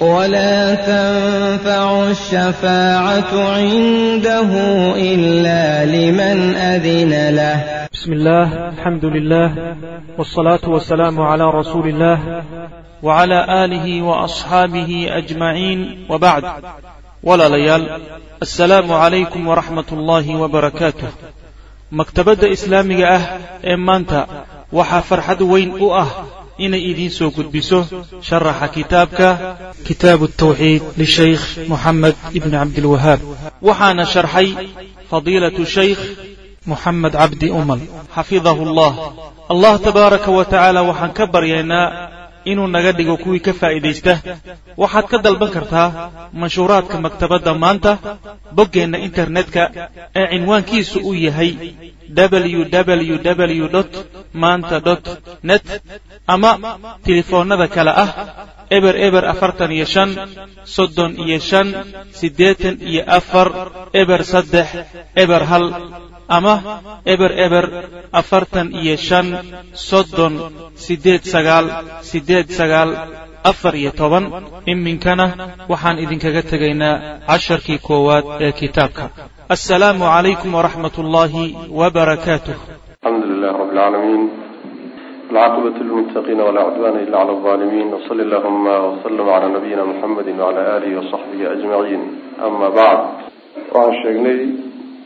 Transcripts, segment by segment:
ولا تنفع الشفاعة عنده إلا لمن أذن له بسم الله الحمد لله والصلاة والسلام على رسول الله وعلى آله وأصحابه أجمعين وبعد ولا ليال السلام عليكم ورحمة الله وبركاته maktabadda islaamiga ah ee maanta waxaa farxad weyn u ah inay idiin soo gudbiso sharaxa kitaabka kitaabu tawxiid lishaykh moxamed ibni cabdilwahaab waxaana sharxay fadiilatu shaykh moxamed cabdi umal. Xafidahu allah. Allah tabaaraka wa tacaala waxaan ka baryaynaa inuu naga dhigo kuwii ka faa'iidaysta. Waxaad ka dalban kartaa manshuuraadka maktabadda maanta boggeenna internetka ee cinwaankiisu uu yahay www maanta net ama telefoonnada kale ah eber eber afartan iyo shan soddon iyo shan siddeetan iyo afar eber saddex eber hal ama eber eber afartan iyo shan soddon siddeed sagaal siddeed sagaal afar iyo toban. Iminkana waxaan idinkaga tegaynaa casharkii koowaad ee kitaabka ullaahi wbarakaatuh alxamdu lilah rab lcaalamiin alcaaqibatu lilmuttaqiina walaa cudwaana ila cala alظaalimiin wsali allahuma wslm cala nabiyina muxamedi wcala alihi wasaxbihi ajmaciin ama bacd waxaan sheegnay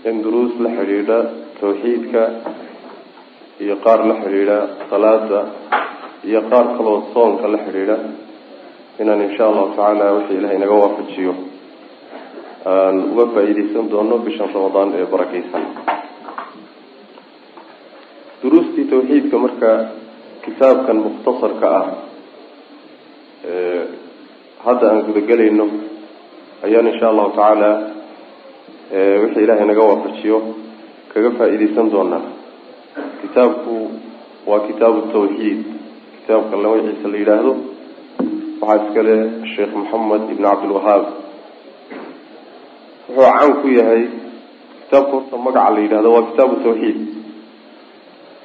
in duruus la xidhiidha tawxiidka iyo qaar la xidhiidha salaada iyo qaar kaloo soonka la xidhiidha. Inaan insha allahu tacaala wixii ilahay naga waafajiyo aan uga faa-iideysan doono bishan ramadaan ee barakeysan duruustii tawxiidka marka kitaabkan mukhtasarka ah hadda aan gudagelayno ayaan insha allahu tacaala wixii ilaahay naga waafajiyo kaga faa-iideysan doonaa. Kitaabku waa kitaabu tawxiid. Kitaabka magaciisa la yidhaahdo waxaa iskale sheekh moxamed ibn cabdilwahaab wuxuu caan ku yahay kitaabka horta magaca la yidhahdo waa kitaabu tawxiid.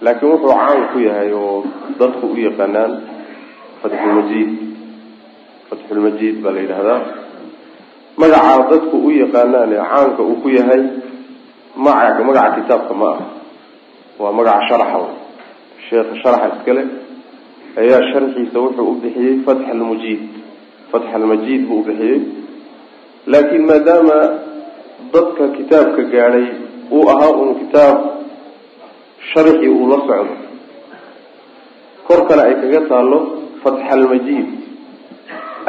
Laakiin wuxuu caan ku yahay oo dadku u yaqaanaan fatxulmajiid fatxulmajiid baa la yidhahdaa. Magacaa dadku u yaqaanaan ee caanka uu ku yahay maca magaca kitaabka ma ah waa magaca sharaxa sheekha sharaxa iskale ayaa sharxiisa wuxuu u bixiyey fatx almujiid buu u bixiyey. Laakiin maadaama dadka kitaabka gaadhay uu ahaa uun kitaab sharxii uu la socdo. Kor kale ay kaga taalo fatx almajiid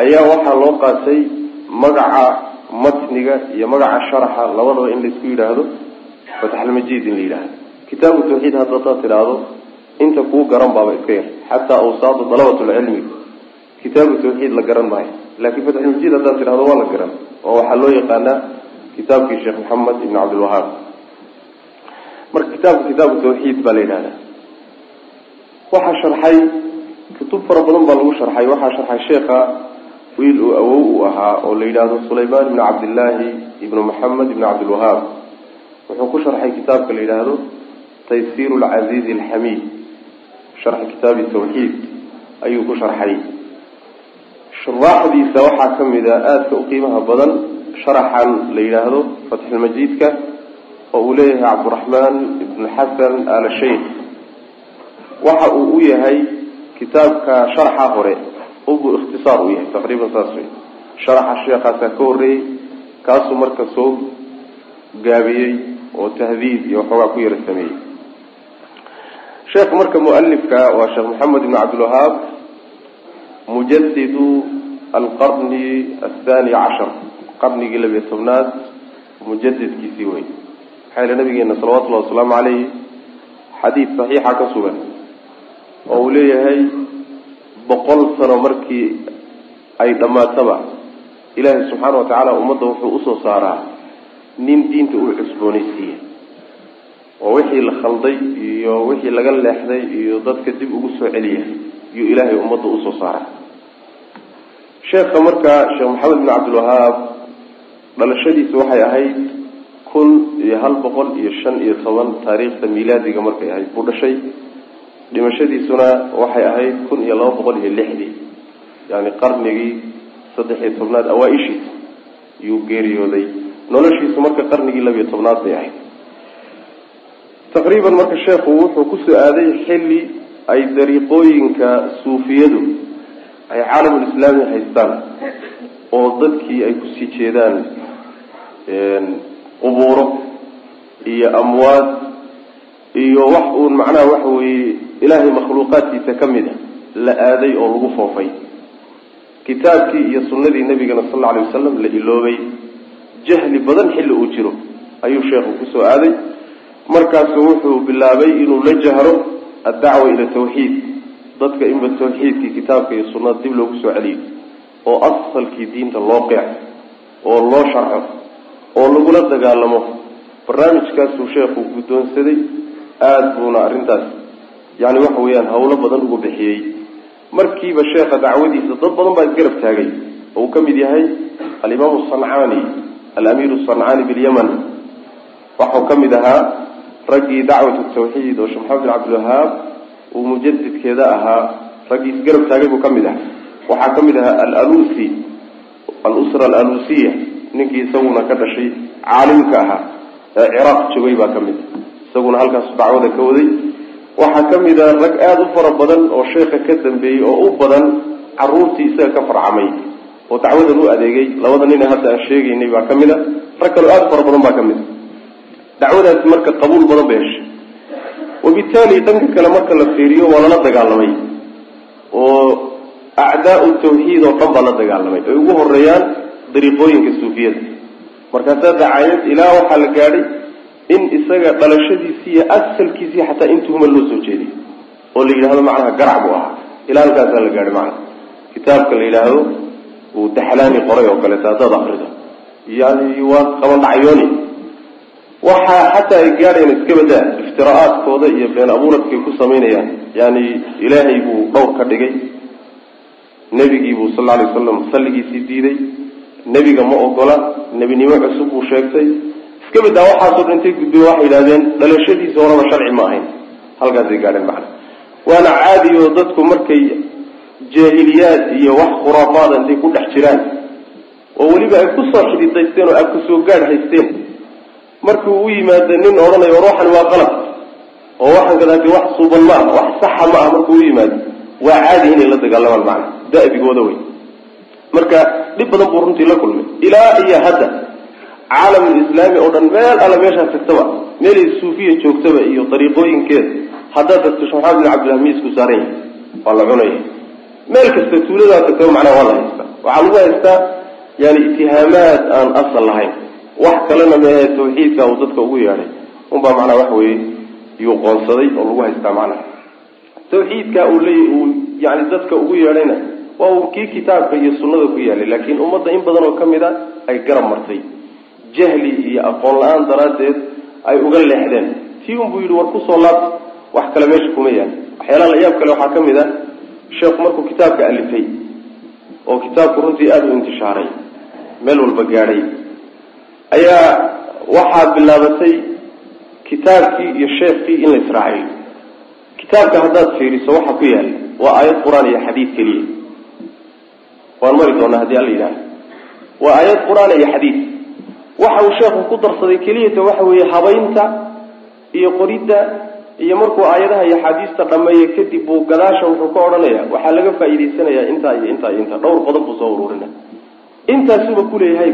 ayaa waxaa loo qaatay magaca matniga iyo magaca sharaxa labadaba in la isku yidhaahdo fatx almajiid in la yidhaahdo. Kitaabu tawxiid hadda hadaad tidhaahdo inta kuu garan baaba iska yar xataa awsaada dalabatulcilmi kitaabu tawxiid la garan maayo. Laakiin fatxulmajiid haddaad tidhahdo waa la garan oo waxaa loo yaqaanaa kitaabkii sheekh maxamed ibn cabdilwahaab marka kitaabka kitaabu tawxiid baa la yidhahdaa. Waxaa sharxay kutub fara badan baa lagu sharxay. Waxaa sharxay sheekha wiil uu awow uu ahaa oo la yidhaahdo sulaymaan ibn cabdillaahi ibnu maxamed ibn cabdilwahaab wuxuu ku sharxay kitaabka la yidhaahdo taysiir lcasiizi alxamiid sharxi kitaabi tawxiid ayuu ku sharxay. Shuraaxdiisa waxaa ka mid a aadka u qiimaha badan sharaxan la yidhaahdo fatxulmajiidka oo uu leeyahay cabdiraxmaan ibn xasan al sheikh waxa uu u yahay kitaabka sharaxa hore ubu ikhtisaar uu yahay taqriiban saas wey sharaxa sheekaasaa ka horreeyey kaasuu marka soo gaabiyey oo tahdiid iyo waxoogaa ku yara sameeyey. Sheekh marka mualifka waa sheekh maxamed ibn cabdilwahaab mujadidu alqarni athani cashar qarnigii labiyo tobnaad mujadidkiisii wey maxaa yele nabigeena salawatullahi wasalaamu caleyh xadiid saxiixa ka sugan oo uu leeyahay boqol sano markii ay dhammaataba ilaahay subxaana wa tacaala ummadda wuxuu u soo saaraa nin diinta uu cusboonaysiiya. Oo wixii la khalday iyo wixii laga leexday iyo dadka dib ugu soo celiya iyuu ilaahay ummadda u soo saaraa. Sheekha markaa sheekh maxamed bin cabdilwahaab dhalashadiisa waxay ahayd kun iyo hal boqol iyo shan iyo toban taariikhda milaadiga markay ahayd buu dhashay. Dhimashadiisuna waxay ahayd kun iyo laba boqol iyo lixdii yani qarnigii saddex iyo tobnaad awaa-ishiisa yuu geeriyooday. Noloshiisu marka qarnigii labiyo tobnaad bay ahayd. Taqriiban marka sheekhu wuxuu ku soo aaday xilli ay dariiqooyinka suufiyadu ay caalamulislaami haystaan oo dadkii ay ku sii jeedaan qubuuro iyo amwaad iyo wax uun macnaha waxa weeye ilaahay makhluuqaadkiisa ka mid a la aaday oo lagu foofay. Kitaabkii iyo sunnadii nabigana sal alla alay wasalam la iloobay. Jahli badan xilli uu jiro ayuu sheekhu ku soo aaday. Markaasu wuxuu bilaabay inuu la jahro addacwa ila tawxiid. Dadka inba tawxiidkii kitaabka iyo sunnada dib loogu soo celiyo oo asalkii diinta loo qeexo oo loo sharxo oo lagula dagaalamo barnaamijkaasuu sheekhu guddoonsaday aada buuna arrintaas yani waxa weeyaan hawlo badan ugu bixiyey. Markiiba sheekha dacwadiisa dad badan baa isgarab taagay oo uu ka mid yahay alimaamu sancaani alamiiru sancaani bilyaman. Waxau ka mid ahaa raggii dacwatu tawxiid oo sheekh maxamed bin cabdilwahaab uu mujadidkeeda ahaa raggii isgarab taagay buu ka mid ahaa. Waxaa ka mid ahaa alalusi alusra alalusiya ninkii isaguna ka dhashay caalimka ahaa ee ciraaq joogay baa ka mid. Isaguna halkaas dacwada ka waday. Waxaa ka mid a rag aada u fara badan oo sheekha ka dambeeyey oo u badan caruurtii isaga ka farcamay. Oo dacwadan u adeegay labada nine hadda aan sheegaynay baa ka mid a rag kaleo aada u fara badan baa ka mid. A dacwadaasi marka qabuul badan bay heshay wabitaali dhanka kale marka la fiiriyo waa lala dagaalamay. Oo acdaau tawxiid oo dhan baa la dagaalamay. Ay ugu horeeyaan dariiqooyinka suufiyada. Markaasaa dacayad ilaa waxaa la gaadhay in isaga dhalashadiisi iyo asalkiisii xataa in tuhuma loo soo jeediy oo la yidhahdo macnaha garac buu ahaa. Ilaa halkaasaa la gaadhay macnaha. Kitaabka la yidhaahdo uu daxlaani qoray oo kaleeto haddaad akrido yani waa qaban dhacyooni. Waxaa xataa ay gaadhayan iska badaa iftira'aadkooda iyo been abuuradkay ku samaynayaan. Yani ilaahay buu dhowr ka dhigay. Nebigiibuu sal alay wasalam salligiisii diiday nebiga ma ogola nebinimo cusub buu sheegtay. Iska badaa waxaasoo dhintay gudbiye waxay yidhahdeen dhalashadiisa horaba sharci ma ahayn. Halkaasay gaadheen macna waana caadi oo dadku markay jaahiliyaad iyo wax khuraafaada intay ku dhex jiraan oo weliba ay ku soo xididaysteen oo abka soo gaadh haysteen. Markuu u yimaado nin odhanayo ruuxan waa qalab oo waxaan kadaati wax suuban ma ah wax saxa ma ah markuu u yimaado waa caadi inay la dagaalamaan macna da'bigooda wey marka dhib badan buu runtii la kulmay. Ilaa iyo hadda caalamulislaami oo dhan meel alla meeshaa tagtaba meelay suufiya joogtaba iyo dariiqooyinkeeda haddaad tagto maxamed bin cabdillah miisku saaran yahay waa la cunaya. Meel kasta tuuladaa tagtaba macnaha waa la haystaa waxaa lagu haystaa yani itihaamaad aan asal lahayn. Wax kalena meehe tawxiidka uu dadka ugu yeedhay. Unbaa macnaha waxa weeye yuu qoonsaday oo lagu haystaa macnaha. Tawxiidka uu leey uu yani dadka ugu yeedhayna waa uu kii kitaabka iyo sunnada ku yaalay laakiin ummadda in badan oo ka mid a ay garab martay. Jahli iyo aqoon la'aan daraaddeed ay uga leexdeen. Tii unbuu yidhi war ku soo laabta wax kale meesha kuma yaal. Waxyaalaha la yaab kale waxaa ka mid a sheekhu markuu kitaabka alifay oo kitaabku runtii aada u intishaaray meel walba gaadhay. Ayaa waxaa bilaabatay kitaabkii iyo sheekii in la israaciyo. Kitaabka haddaad fiiriso waxa ku yaalla waa aayad qur'aan iyo xadiid keliya waan mari doonaa haddii alla yidhahdo waa aayad qur'aan iyo xadiid. Waxa uu sheekhu ku darsaday keliyata waxa weeye habaynta iyo qoridda iyo markuu aayadaha iyo axaadiista dhameeyo kadib buu gadaasha wuxuu ka odhanaya waxaa laga faa'iidaysanayaa intaa iyo intaa iyo intaa dhowr qodob buu soo ururina intaasuba kuleeyahay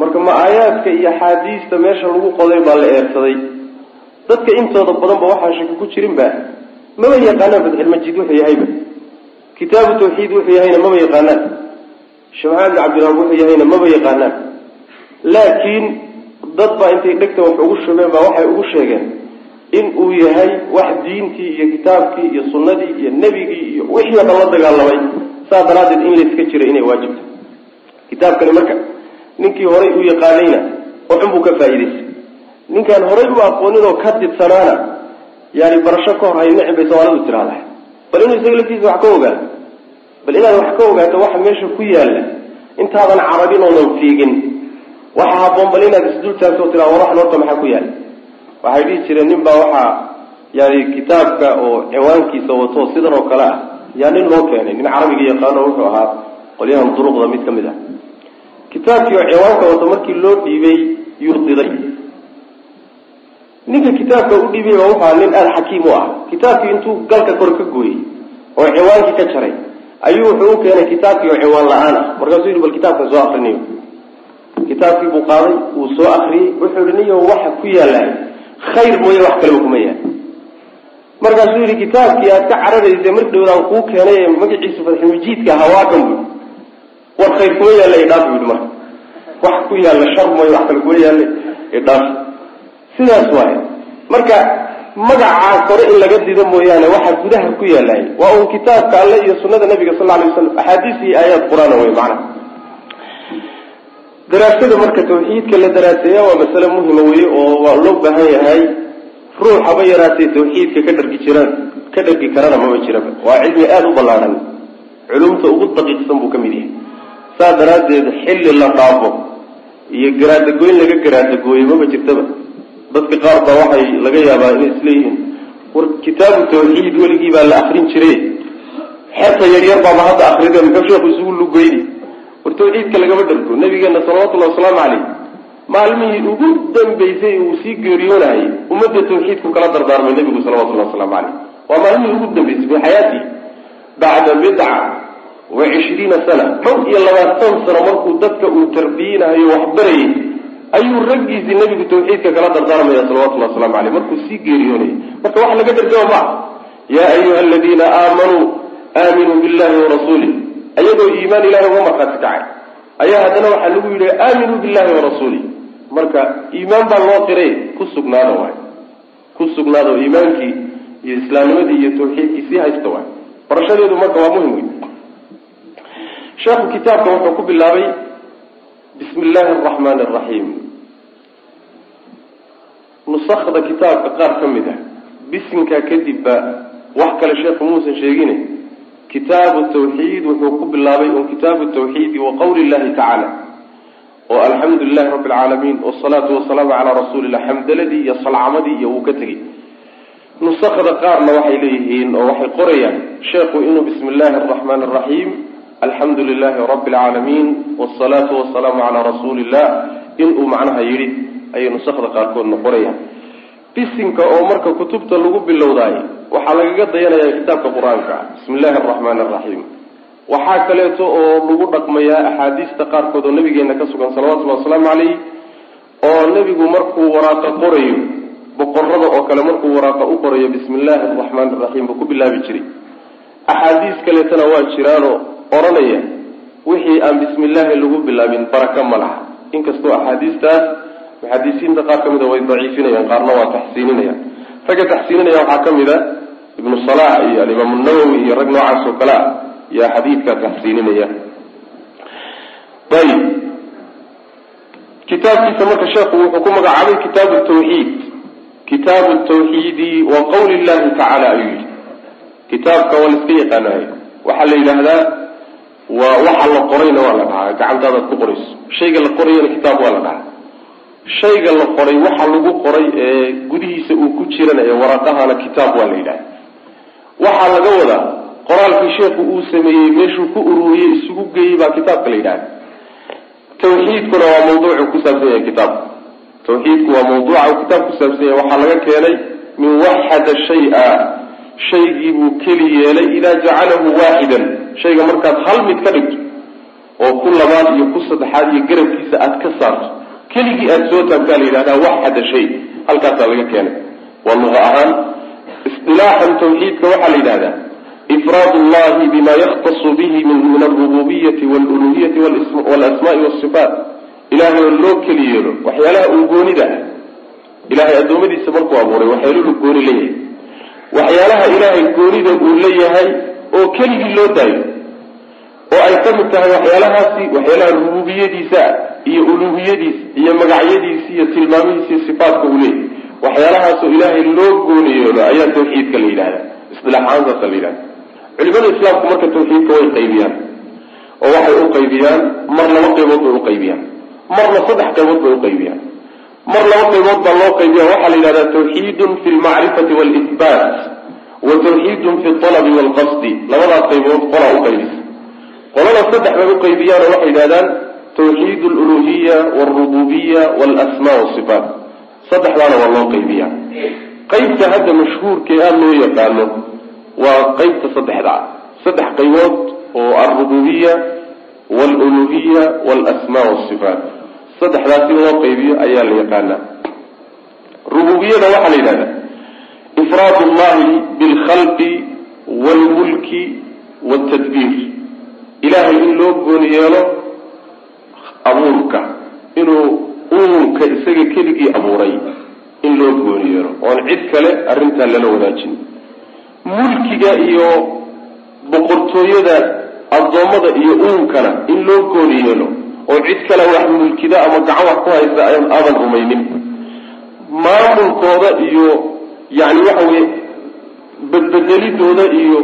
marka ma aayaadka iyo axaadiista meesha lagu qoday baa la eersaday. Dadka intooda badanba waxaan shaki ku jirinba maba yaqaanaan fatxilmajiid wuxuu yahayba kitaabu tawxiid wuxuu yahayna maba yaqaanaan. Sheekh maxamed bin cabdilwaab wuxuu yahayna maba yaqaanaan. Laakiin dad baa intay dhegta wax ugu shubeen baa waxay ugu sheegeen in uu yahay wax diintii iyo kitaabkii iyo sunnadii iyo nebigii iyo wixii o dhan la dagaalamay. Saa daraaddeed in layska jira inay waajibto kitaabkani marka ninkii horay u yaqaanayna waxun buu ka faa'iidaystay ninkaan horay u aqoonin oo ka didsanaana yani barasho ka hor hay nicin bay soomaalidu tiraahdaa bal inuu isaga laftiisa wax ka ogaato bal inaad wax ka ogaato waxa meesha ku yaalla intaadan carabin oodan fiigin waxa haboon bal inaad isdul taagto o tiraa war waxan horta maxaa ku yaalla? Waxay dhihi jireen nin baa waxaa yani kitaabka oo ciwaankiisa wato sidan oo kale ah yaa nin loo keenay nin carabiga yaqaano wuxuu ahaa qolyahan duruqda mid ka mid ah. Kitaabkii oo ciwaanka wato markii loo dhiibay yuu diday ninka kitaabka u dhiibay baa wuxuu ahaa nin aada xakiim u ah. Kitaabkii intuu galka kor ka gooyey oo ciwaankii ka jaray ayuu wuxuu u keenay kitaabkii oo ciwaan la'aan ah. Markaasuu yidhi bal kitaabkan soo akriniyo kitaabkii buu qaaday wuu soo akriyey wuxuu yihi niyo waxa ku yaalaay khayr mooye wax kaleba kuma yaal. Markaasuu yidhi kitaabkii aad ka cararaysay mar dhowdaan kuu keenay ee magaciisu fatxulmajiidka hawaakan bu war khayr kuma yaalla idhaaf bu yidhi marka. Wax ku yaalla shar mooye wax kale kuma yaalla idhaaf sidaas waaye marka magacaas hore in laga dido mooyaane waxaa gudaha ku yaallay waa uun kitaabka alle iyo sunada nabiga sal alay waslam axaadiis iyo aayaad qur'aan wey macnaha daraasada marka tawxiidka la daraaseeya waa masale muhima weye oo waa loo baahan yahay ruux haba yaraatee tawxiidka ka dhargi jiraan ka dhargi karana maba jiraba. Waa cilmi aada u ballaadhan culumta ugu daqiiqsan buu ka mid yahay. Saa daraaddeed xilli la dhaafo iyo garaadagoyn laga garaadagooyey maba jirtaba dadka qaar baa waxay laga yaabaa inay isleeyihiin war kitaabu tawxiid weligii baa la akrin jire xerta yaryar baaba hadda akrida muxuu sheekhu isugu lugeyni war tawxiidka lagama dhargo nabigeena salawatullahi wasalaamu caleyh maalmihii ugu dambeysay uu sii geeriyoonayay ummadda tawxiidku kala dardaarmay nabigu salawatullahi wasalaamu caleyh waa maalmihii ugu dambeysay fi xayaati bacda bidca wa cishriina sana. Dhowr iyo labaatan sano markuu dadka uu tarbiyinahayo waxbarayay ayuu raggiisii nabigu tawxiidka kala dardaarmaya salawatullahi waslamu caleyh markuu sii geeriyoonayay marka wax laga dhargama maa yaa ayuha aladiina aamanuu aaminuu billahi warasuulih ayagoo iimaan ilahay uga markhaati kacay ayaa haddana waxaa lagu yidhi aaminuu billahi warasuulih marka iimaan baa loo qiray ku sugnaada waay. Ku sugnaada oo iimaankii iyo islaamnimadii iyo tawxiidkii sii haysta waay. Barashadeedu marka waa muhiim wey sheekhu kitaabka wuxuu ku bilaabay bismi illaahi araxmaani araxiim nusakda kitaabka qaar ka mid ah. Bisinkaa kadibba wax kale sheekhu muusan sheegine kitaabu tawxiid wuxuu ku bilaabay un kitaabu tawxiidi wa qawli illahi tacaala oo alxamdu lilahi rabbi alcaalamiin wasalaatu wasalaamu calaa rasuulillah xamdaladii iyo salcamadii iyo wuu ka tegey. Nusakda qaarna waxay leeyihiin oo waxay qorayaan sheekhu inuu bismi illaahi araxmaani araxiim alxamdu lilahi rabbi alcaalamiin wasalaatu wasalaamu calaa rasuuli illah inuu macnaha yidhi ayay nusakda qaarkoodna qorayaan bisinka oo marka kutubta lagu bilowdaayo waxaa lagaga dayanaya kitaabka qur'aanka. Bismi illaahi araxmaani araxiim waxaa kaleeto oo lagu dhaqmayaa axaadiista qaarkood oo nabigeena ka sugan salawatullahi wasalaamu calayh oo nebigu markuu waraaqa qorayo boqorada oo kale markuu waraaqa u qorayo bismi illaahi araxmaani araxiim buu ku bilaabi jiray. Axaadiis kaleetana waa jiraanoo odhanaya wixii aan bismi illaahi lagu bilaabin baraka ma laha. Inkastoo axaadiistaas muxadisiinta qaar ka mida way daciifinayaan qaarna waa taxsiininayaan ragga taxsiininaya waxaa ka mid a ibnu salax iyo alimaam nawowi iyo rag noocaas oo kale ah yaa xadiidkaa taxsiininaya. Ayib kitaabkiisa marka sheekhu wuxuu ku magacaabay kitaabu tawxiid. Kitaabu tawxiidi wa qawli llahi tacaala ayuu yidhi. Kitaabka waa la iska yaqaanayo waxaa la yidhaahdaa waa waxa la qorayna waa la dhahaa gacantaadaad ku qorayso. Shayga la qorayana kitaab waa la dhahaa shayga la qoray waxa lagu qoray ee gudihiisa uu ku jirana ee waraqahana kitaab waa la yidhaha waxaa laga wadaa qoraalkii sheekhu uu sameeyey meeshuu ku ururiyey isugu geeyey baa kitaabka la yidhahda tawxiidkuna waa mawduucu ku saabsan yahay kitaabku tawxiidku waa mawduuca uu kitaab ku saabsan yahay. Waxaa laga keenay min waxada shay-a shaygii buu keli yeelay idaa jacalahu waaxidan. Shayga markaad hal mid ka dhigto oo ku labaad iyo ku saddexaad iyo garabkiisa aad ka saarto keligii aada soo taabtaa la yidhahdaa waxada shay halkaasaa laga keenay. Waa ahaan isdilaaxan tawxiidka waxaa la yidhahdaa ifraad llahi bima yakhtasu bihi min alrububiyati waluluhiyati walasmaai wasifaat ilahay oo loo keli yeelo waxyaalaha uu goonida ah ilahay addoommadiisa markuu abuuray waxyaaluhu gooni leeyahay waxyaalaha ilaahay goonida uu leeyahay oo keligii loo daayo oo ay ka mid tahay waxyaalahaasi waxyaalaha rububiyadiisa iyo uluhiyadiisa iyo magacyadiisa iyo tilmaamihiisa iyo sifaatka uu leeyahy waxyaalahaasoo ilaahay loo gooniyeelo ayaa tawxiidka la yidhahda isilaaxaantaasa la yidhahda culimada islaamku marka tawxiidka way qaybiyaan oo waxay u qaybiyaan mar laba qaybood bay uqaybiyaan marna saddex qaybood bay uqaybiyaan mar laba qaybood baa loo qaybiya waxaa la yidhahdaa tawxiidun fi lmacrifati walitbaat wa tawxiidun fi alabi waalqasdi labadaas qaybood qolaa uqaybisa qolada saddex bay uqaybiyaan oo waxay yidhahdaan tawxiid aluluhiya walrububiya walasmaa wasifaat saddexdaana waa loo qaybiyaa. Qaybta hadda mashhuurkee aada loo yaqaano waa qaybta saddexda. Saddex qaybood oo alrububiya waluluhiya walasmaa wasifaat saddexdaasi loo qaybiyo ayaa la yaqaanaa rububiyada waxaa la yidhahdaa ifraad ullahi bilkhalqi waalmulki waaltadbiir ilaahay in loo gooni yeelo abuurka inuu uunka isaga keligii abuuray in loo gooni yeelo oon cid kale arrintaa lala wadaajin. Mulkiga iyo boqortooyada addoommada iyo uunkana in loo gooni yeelo oo cid kale wax mulkida ama gacan wax ku haysta aadan rumaynin. Maamulkooda iyo yani waxa weye badbedelidooda iyo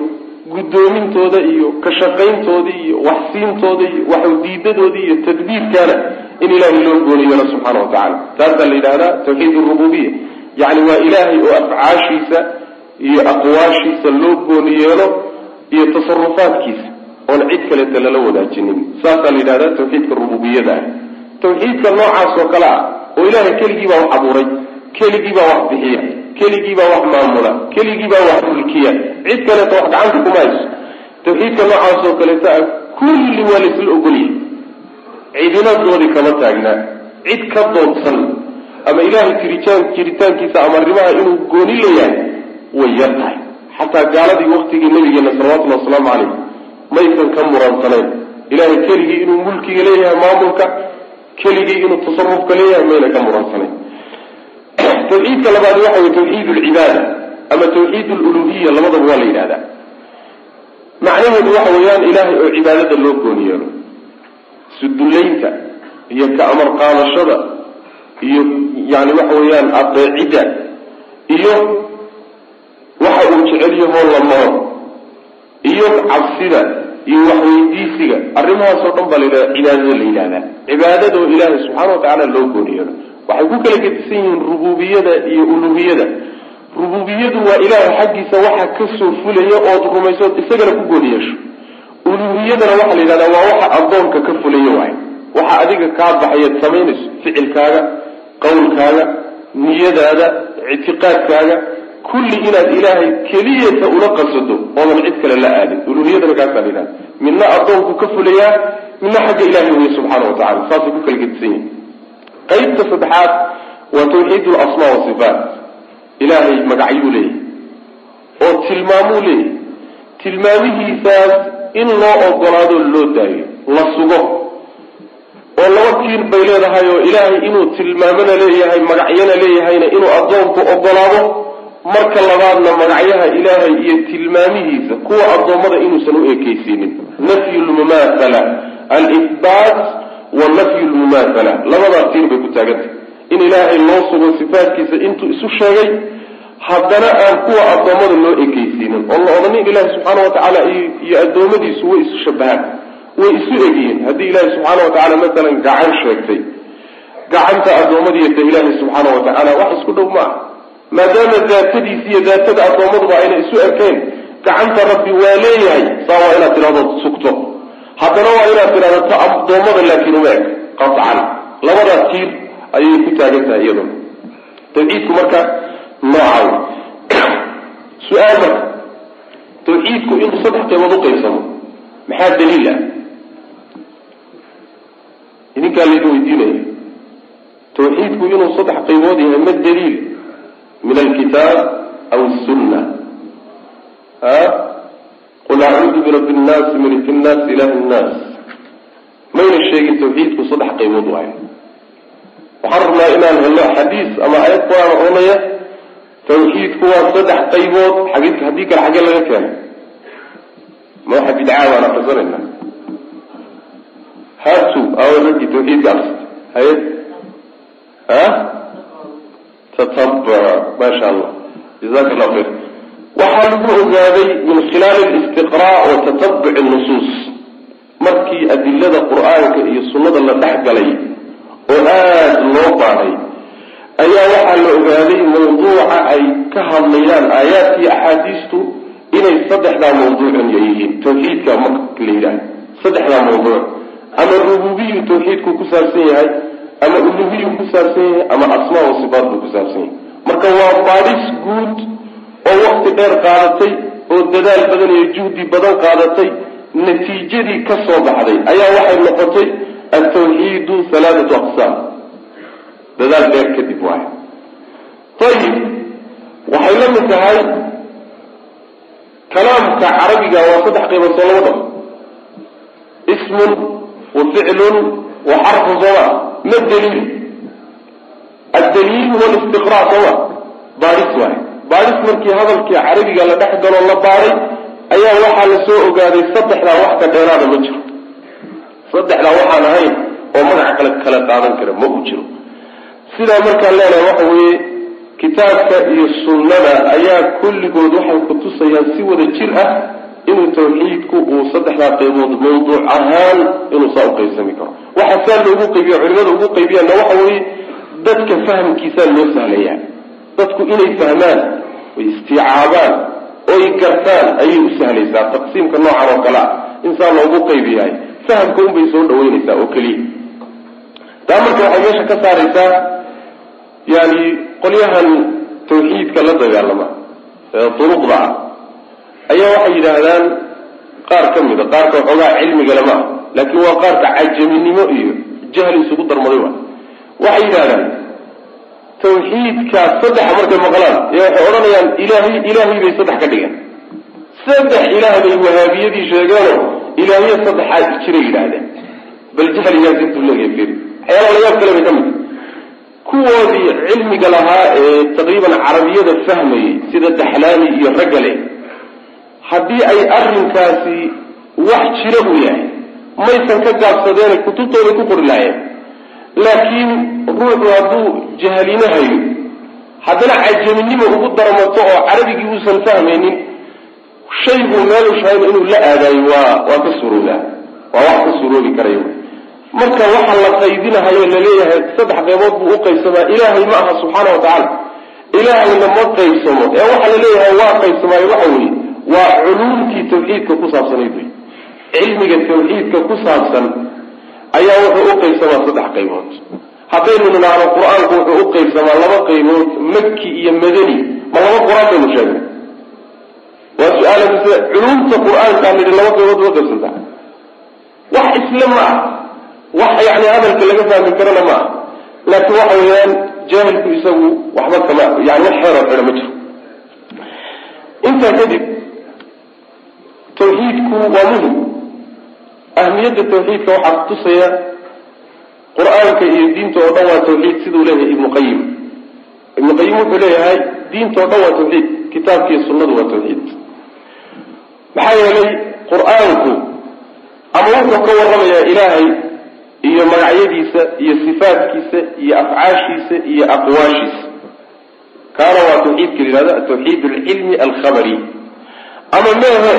guddoomintooda iyo ka shaqayntooda iyo waxsiintooda iyo waxdiidadooda iyo tadbiirkaana in ilaahay loo gooni yeelo subxaana wa tacaala. Taasaa la yidhahdaa tawxiid rububiya yani waa ilaahay oo afcaashiisa iyo aqwaashiisa loo gooni yeelo iyo tasarufaadkiisa oon cid kaleeta lala wadaajinin. Saasaa la yidhahdaa tawxiidka rububiyada ah tawxiidka noocaas oo kale ah oo ilaahay keligii baa wax abuuray keligii baa wax bixiya keligii baa wax maamula keligii baa wax mulkiya. Cid kaleeta wax gacanta kuma hayso. Tawxiidka noocaas oo kaleeta ah kulli waa laysla ogolyahay. Cidina doodi kama taagnaa cid ka doodsan. Ama ilaahay jiritaan jiritaankiisa ama arrimaha inuu gooni leeyahay way yar tahay. Xataa gaaladii waktigii nabigeena salawatullhi wasalaamu calayh maysan ka muransanayn ilaahay keligii inuu mulkiga leeyahay maamulka keligii inuu tasarufka leeyahay mayna ka muransanayn tawxiidka labaad waxa wey tawxiid lcibaada ama tawxiid luluhiya labadaba waa la yidhahdaa macnaheedu waxa weeyaan ilaahay oo cibaadada loo gooni yeelo sudullaynta iyo ka amar qaadashada iyo yani waxa weeyaan adeecidda iyo waxa uu jecel yahoo la maro iyo cabsida iyo waxweydiisiga. Arrimahaasoo dhan baa la yidhahda cibaadada la yidhahdaa. Cibaadadoo ilaahay subxaana watacaala loo gooni yeelo waxay ku kala gedisan yihiin rububiyada iyo uluhiyada. Rububiyadu waa ilaahay xaggiisa waxa ka soo fulaya ood rumaysood isagana ku gooni yeesho uluhiyadana waxaa la yidhahdaa waa waxa addoonka ka fulaya waay waxa adiga kaa baxayaad samaynayso ficilkaaga qowlkaaga niyadaada ictiqaadkaaga kulli inaad ilaahay keliyata ula qasato oodan cid kale la aadin. Uluhiyadana kaasaa la midna addoonku ka fulayaa midna xagga ilahay weye subxaana wa tacala saasay ku kala gedisan yihiin qaybta saddexaad waa tawxiid lasmaa wasifaat ilaahay magacyuu leeyahy oo tilmaamuu leeyahy tilmaamihiisaas in loo ogolaado loo daayo la sugo. Oo laba tiir bay leedahay oo ilaahay inuu tilmaamona leeyahay magacyana leeyahayna inuu addoonku ogolaado marka labaadna magacyaha ilaahay iyo tilmaamihiisa kuwa addoommada inuusan u ekeysiinin nafyu lmumaathala alihbaat wa nafyu lmumaathala labadaas tiir bay ku taagantay in ilaahay loo sugo sifaatkiisa intuu isu sheegay haddana aan kuwa addoommada loo ekeysiinin oo la odhanin ilaahi subxaana watacaala iyo addoommadiisu way isu shabahaan way isu egyihiin. Haddii ilaahi subxaana watacaala masalan gacan sheegtay gacanta addoommadiiyo ta ilaahi subxaana watacaala wax isku dhow maaha maadaama daatadiisi iyo daatada addoommaduba ayna isu ekayn gacanta rabbi waa leeyahay saa waa inaad tidhahdo sugto. Haddana waa inaad tidhahdo ta addoommada laakiin uma eg qacan labadaas tiir ayay ku taagan tahay iyaduna tawxiidku marka noocaw su'aal marka. Tawxiidku inuu saddex qaybood uqaybsamo maxaa daliil ah? Idinkaa laydin weydiinaya tawxiidku inuu saddex qaybood yahay ma daliil min alkitaab aw sunna qul acuudu birabbi nnaasi maliki nnaasi ilahi nnaas mayna sheegin tawxiidku saddex qaybood waayo waxaan rabnaa inaan helno xadiis ama ayad qur'aan oranaya tawxiidku waa saddex qaybood xag kale xaggee laga keenay ma waxa bidcaa baan akrisanayna hatu awa dadkii tawxiidka akristay haye tatabba maasha allah jazaka allah khayr waxaa lagu ogaaday min khilaali listiqraa wa tatabuc nusuus markii adilada qur'aanka iyo sunnada la dhex galay oo aada loo baaray ayaa waxaa la ogaaday mawduuca ay ka hadlayaan aayaadkii axaadiistu inay saddexdaa mawduucan yihiin. Tawxiidka marka la yidhaah saddexdaa mawduuc. Ama rububiyu tawxiidku ku saabsan yahay ama uluhiyu ku saabsan yahay ama asmaa wa sifaat buu ku saabsan yahay. Marka waa baadhis guud oo wakti dheer qaadatay oo dadaal badan iyo juhdi badan qaadatay natiijadii ka soo baxday ayaa waxay noqotay altawxiidu halaathatu aqsaam. Dadaal dheer kadib waay ayib waxay la mid tahay kalaamka carabiga waa saddex qaybood soo laba dhaf ismun wa ficlun wa xarfun sooma ma daliil addaliil huwa listiqraa sooma baadhis waay baadhis markii hadalkii carabiga la dhex galoo la baadhay ayaa waxaa la soo ogaaday saddexdaa wax ka dheeraada ma jiro saddexdaa waxaan ahayn oo magaca kale kala qaadan kara ma u jiro sidaa markaan leenahay waxa weeye kitaabka iyo sunnada ayaa kulligood waxay kutusayaan si wada jir ah inuu tawxiidku uu saddexdaa qaybood mawduuc ahaan inuu saa uqaybsami karo waxa saa loogu qaybiya culimada ugu qaybiyaanna waxa weeye dadka fahamkiisaa loo sahlayaa. Dadku inay fahmaan oy istiicaabaan oy gartaan ayay u sahlaysaa taqsiimka noocan oo kale ah. In saa loogu qaybiyahay fahamka unbay soo dhaweynaysaa oo keliya taa marka waxay meesha ka saaraysaa yani qolyahan tawxiidka la dagaalama ee duruqda ah ayaa waxay yidhaahdaan qaar ka mida qaarka waxoogaa cilmigale ma ah laakiin waa qaarka cajaminimo iyo jahli isugu darmaday wa. Waxay yidhahdaan tawxiidka saddexa markay maqlaan ee waxay odhanayaan ilaahay ilaahay bay saddex ka dhigeen saddex ilaah bay wahaabiyadii sheegeeno ilaahyo saddexaa jiray yidhaahdeen. Bal jahligaas intuu leeyahay firi waxyaala layaab kale bay ka mid kuwoodii cilmiga lahaa ee taqriiban carabiyada fahmayay sida daxlaani iyo raggale haddii ay arrinkaasi wax jiro uu yahay maysan ka gaabsadeene kutubtooday ku qori lahaayeen laakiin ruuxu hadduu jahalino hayo haddana cajaminimo ugu darmato oo carabigii uusan fahmaynin shaybuu meelu shahayba inuu la aadaayo waa waa ka suroodaa waa wax ka suroobi karaya marka waxa la qaydinahayo la leeyahay saddex qaybood buu uqaybsamaa ilaahay ma aha subxaana wa tacaala. Ilaahayna ma qaybsamo. Ee waxa la leeyahay waa qaybsamaayo waxa weeye waa culuumtii tawxiidka ku saabsanayd wey cilmiga tawxiidka ku saabsan ayaa wuxuu uqaybsamaa saddex qaybood. Haddaynu nidhaahno qur'aanku wuxuu uqaybsamaa laba qaybood maki iyo madani. Ma laba qur'aan baynu sheegnay. Waa su'aala mise culuumta qur'aankaa nidhi laba qaybood ba uqaybsantaa wax isle ma ah wax yani hadalka laga fahmi karana ma ah laakiin waxa weeyaan jaahilku isagu waxba kama yani wax xeeroo xidha ma jiro. Intaa kadib tawxiidku waa muhiim ahmiyadda tawxiidka waxaa kutusaya qur'aanka iyo diinta oo dhan waa tawxiid siduu leeyahay ibnu qayim ibnu qayim wuxuu leeyahay diinta o dhan waa tawxiid kitaabkiiyo sunnadu waa tawxiid. Maxaa yeelay qur'aanku ama wuxuu ka warramayaa ilaahay iyo magacyadiisa iyo sifaatkiisa iyo afcaashiisa iyo aqwaashiisa. Kaana waa tawxiidka la yihahdo atawxiid alcilmi alkhabari. Ama meehe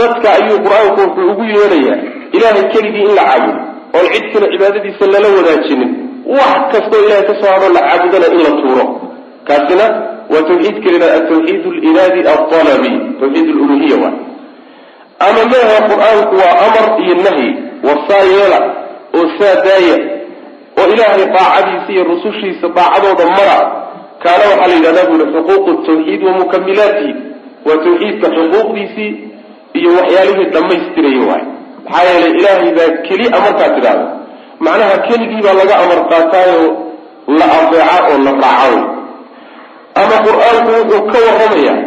dadka ayuu qur'aanku wuxuu ugu yeedhayaa ilaahay keligii in la caabudo oon cid kale cibaadadiisa lala wadaajinin wax kastoo ilahay ka soo hadho la caabudana in la tuuro. Kaasina waa tawxiidka la yihahdo atawxiid aliraadi alalabi tawxiid aluluhiya waay ama meehe qur'aanku waa amar iyo nahyi warsaa yeela oo saa daaya oo ilaahay daacadiisa iyo rusushiisa daacadooda mara. Kaana waxaa la yidhahdaa bu yihi xuquuqu tawxiid wa mukamilaatihi waa tawxiidka xuquuqdiisii iyo waxyaalihii dhammaystiraya waay. maxaa yeelay ilaahay baa keli a markaad tidhaahdo. macnaha keligii baa laga amar qaataayo la adeeca oo la raaca ama qur'aanku wuxuu ka warramayaa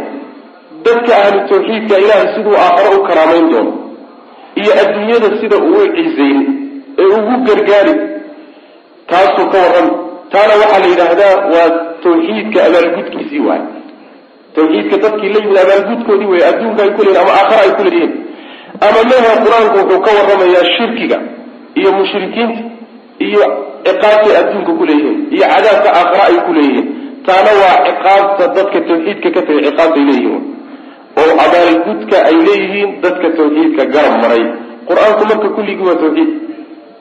dadka ahlu tawxiidka ilaahay siduu aakhare u karaamayn doono iyo adduunyada sida uu u cisayn ee ugu gargaari taasuu ka warrami taana waxaa la yidhaahdaa waa tawxiidka abaalgudkiisii waay tawxiidka dadkii la yimid abaalgudkoodii wey adduunka ay ku leeyihiin ama aakhara ay ku leeyihiin ama mehe qur'aanku wuxuu ka warramayaa shirkiga iyo mushrikiinta iyo ciqaabtay adduunka ku leeyihiin iyo cadaabka aakhira ay ku leeyihiin. Taana waa ciqaabta dadka tawxiidka ka tagay ciqaabtay leeyihiin. Oo abaalgudka ay leeyihiin dadka tawxiidka garab maray. Qur'aanku marka kulligii waa tawxiid.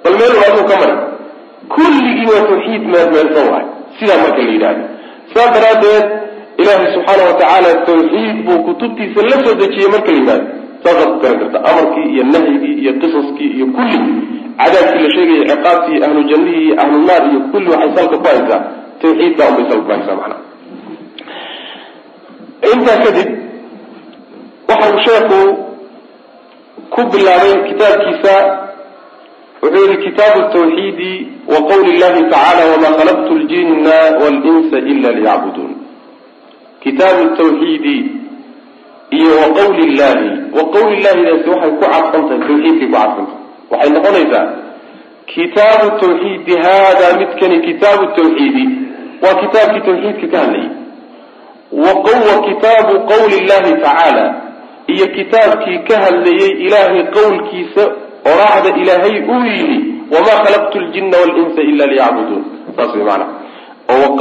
Bal meel waaduu ka maray. Kulligii waa tawxiid meelmeelsan waay. Sidaa marka la yidhahdo saas daraaddeed ilaahay subxaana wa tacaala tawxiid buu kutubtiisa la soo dejiyey marka la yidhahdo saasaad ku garan karta amarkii iyo nahyigii iyo qisaskii iyo kulli. Cadaabkii la sheegaya ciqaabtii ahlu jannihii iyo ahlu naar iyo kulli waxay salka ku haysaa. Tawxiidkaa unbay salka ku haysaa macnaha intaa kadib waxa uu sheekhu ku bilaabay kitaabkiisa. Wuxuu yihi kitaabu tawxiidi wa qawli llahi tacala wama khalaqtu ljina walinsa ila liyacbuduun kitaabu tawxiidi iyo wa qawli llahi wa waxay ku cadfan tahay ku cadfan tahay waxay noqonaysaa kitaabu tawxiidi hada midkani kitaabu tawxiidi waa kitaabkii tawxiidka ka hadlayay wa kitaabu qawli llahi tacaala iyo kitaabkii ka hadlayay ilaahay qowlkiisa oraahda ilaahay uu yidhi wamaa khalaqtu ljina walinsa ila liyacbuduun saas way maana oo wa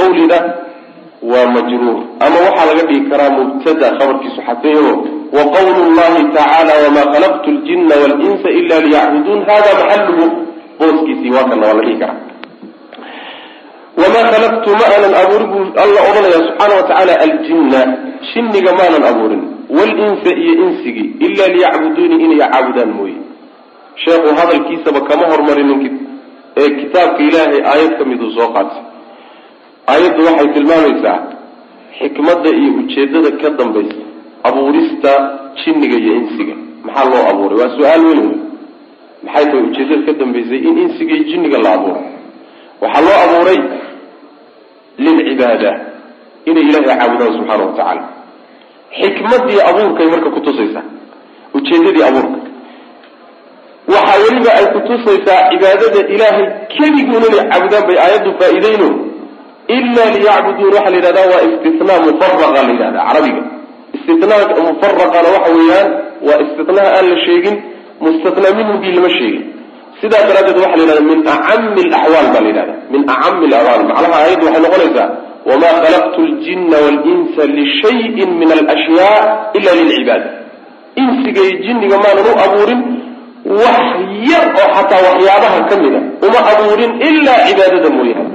waa majruur. Ama waxaa laga dhigi karaa mubtada khabarkiisu xaseeyo wa qawlu llahi tacaala wamaa khalaqtu ljina walinsa ila liyacbuduun hada maxaluhu booskiisii waa waa la dhihi karaa. Wamaa khalaqtu ma aanan abuurin buu alla odhanaya subxaana wa tacaala aljinna shinniga maanan abuurin walinsa iyo insigii ila liyacbuduuni inay caabudaan mooye. Sheekhu hadalkiisaba kama hormarinin kitaabka ilaahay aayad ka miduu soo qaatay aayaddu waxay tilmaamaysaa xikmadda iyo ujeeddada ka dambaysa abuurista jinniga iyo insiga. Maxaa loo abuuray? Waa su'aal weyn wey maxay tahay ujeeddada ka dambaysay in insiga iyo jinniga la abuuro waxaa loo abuuray lilcibaada inay ilaahay caabudaan subxaana wa tacaala xikmaddii abuurkay marka kutusaysaa ujeeddadii abuurka. Waxaa weliba ay kutusaysaa cibaadada ilaahay keliguun inay caabudaan bay aayaddu faa-ideyno ila liyacbuduun waxaa la yidhahdaa waa istinaa mufaraqa la yidhahda carabiga istinaa mufaraqana waxa weeyaan waa istinaha aan la sheegin mustatnaa minhugii lama sheegin sidaa daraaddeed waxa la yidhahda min acami alaxwaal baa la yidhahda min acami alaxwaal macnaha aayaddu waxay noqonaysaa wamaa khalaqtu ljina walinsa lishayin min alashyaa ila lilcibaada insiga iyo jinniga maanan u abuurin wax yar oo xataa waxyaabaha ka mid a uma abuurin ilaa cibaadada mooyaane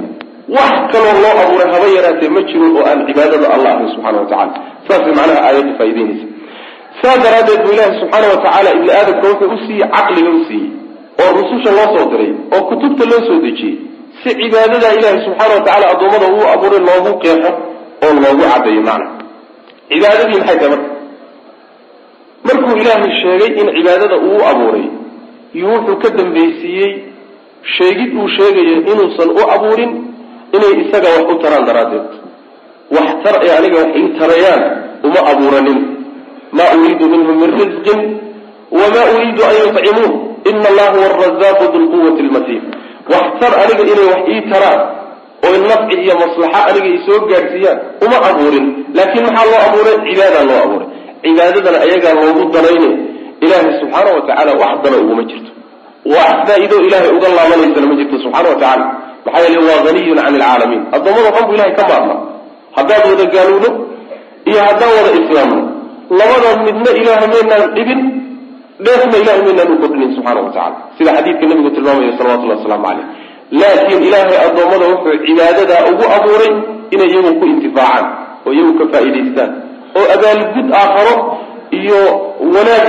wax kaloo loo abuuray haba yaraatee ma jiro oo aan cibaadada allah ahayn subxana wa tacala saasay macnaha aayaddu faa'ideynaysa saas daraaddeed buu ilaahi subxaana wa tacaala ibni aadamka wuxuu u siiyey caqliga u siiyey oo rususha loo soo diray oo kutubta loo soo dejiyey. Si cibaadada ilaahi subxaana wa tacala addoommada uu abuuray loogu qeexo oo loogu cadeeyo macna. Cibaadadii maxay tahay marka? Markuu ilaahay sheegay in cibaadada uu abuuray iyo wuxuu ka dambaysiiyey sheegid uu sheegayo inuusan u abuurin inay isaga wax u taraan daraaddeed. Wax tar ee aniga wax ii tarayaan uma abuuranin. Maa uriidu minhum min risqin wamaa uriidu an yutcimuun ina allaha huwa arazaaqu dulquwati lmatiin wax tar aniga inay wax ii taraan oo nafci iyo maslaxa aniga isoo gaadhsiiyaan uma abuurin. Laakiin maxaa loo abuuray? Cibaadaa loo abuuray. Cibaadadana ayagaa loogu danayne ilaahay subxaana wa tacaala wax dana uguma jirto. Wax faa-ido ilaahay uga laabanaysana ma jirto subxana wa tacala maxaa yeele waa haniyun cani alcaalamiin addoommada dhan bu ilahay ka maarma haddaan wada gaalowno iyo haddaan wada islaamno labada midna ilaahay maynaan dhibin dheefna ilahay maynaan u kordhinin subxana wa tacala sida xadiidka nabigu tilmaamaya salawatullahi wasalaamu caleyh laakiin ilaahay addoommada wuxuu cibaadadaa ugu abuuray inay iyagu ku intifaacaan oo iyagu ka faa'iidaystaan. Oo abaalgud aakharo iyo wanaag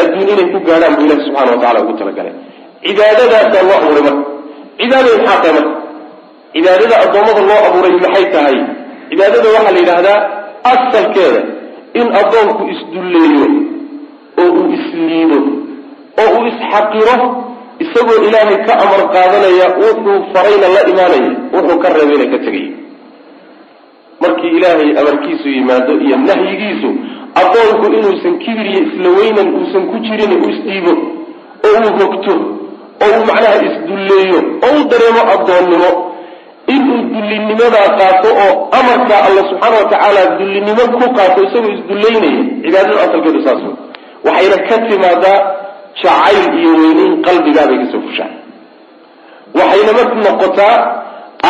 adduun inay ku gaadhaan buu ilahi subxana wa tacala ugu talagalay. Cibaadadaasaa loo abuuray marka cibaadada maxaa tahay marka cibaadada addoommada loo abuuray maxay tahay? Cibaadada waxaa la yidhaahdaa asalkeeda in addoonku isdulleeyo oo uu isliido oo uu isxaqiro isagoo ilaahay ka amar qaadanaya wuxuu farayna la imaanaya wuxuu ka reebayna ka tegaya. Markii ilaahay amarkiisu yimaado iyo nahyigiisu addoonku inuusan kibir iyo isla weynan uusan ku jirin uu isdhiibo oo uu hogto oo uu macnaha isdulleeyo oo uu dareemo addoonnimo. Inuu dullinimadaa qaato oo amarka alla subxaana wa tacaala dullinimo ku qaato isagoo isdulleynaya cibaadada asalkeedu saas wey waxayna ka timaadaa jacayl iyo weyneyn qalbigaabay ka soo fushaan waxayna marka noqotaa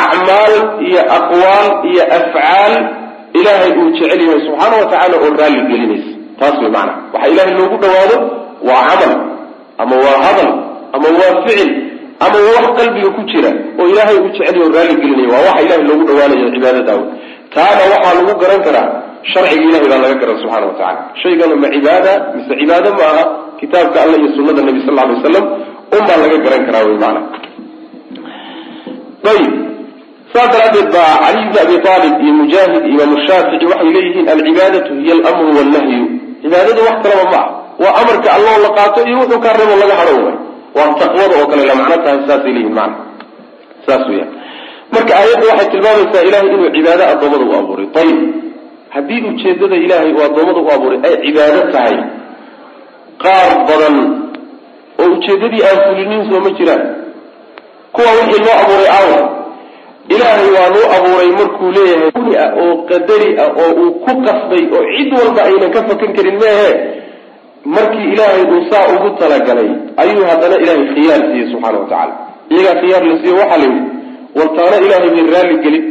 acmaal iyo aqwaal iyo afcaal ilaahay uu jecel yahay subxaana wa tacaala oo raalli gelinaysa. Taas way macana waxa ilaahay loogu dhawaado waa camal ama waa hadal ama waa ficil ama wax qalbiga ku jira oo ilaahay uu jecel yahay oo raalli gelinaya. Waa waxa ilahay loogu dhawaanayo cibaadadaaw taana waxaa lagu garan karaa sharciga ilahay baa laga garan subxana wa tacala shaygana ma cibaada mise cibaado ma aha. Kitaabka alla iyo sunada nabi sal alay waslam un baa laga garan karaa wy maana ayib saas daraadeed baa caliy bni abi aalib iyo mujaahid imaamu shaafici waxay leeyihiin alcibaadatu hiya almru wannahyu cibaadadu wax kalaba ma waa amarka alloo la qaato iyo wuxuu kaa reebo laga hadho way waa taqwada oo kale la macno tahay saasay leeyihiin mana saas weyaan marka aayadda waxay tilmaamaysaa ilahay inuu cibaado addoommada u abuuray. Ayib haddii ujeedada ilaahay uu addoommada u abuuray ay cibaado tahay qaar badan oo ujeedadii aan fulinin soo ma jiraan. Kuwa wixii loo abuuray aawa ilaahay waa loo abuuray markuu leeyahay ah oo qadari ah oo uu ku qasbay oo cid walba aynan ka fakan karin meehe markii ilaahay uu saa ugu talagalay ayuu haddana ilaahay khiyaar siiyey subxaana wa tacala iyagaa khiyaar la siiye waxaa la yidhi wartaana ilaahay bay raalli gelin.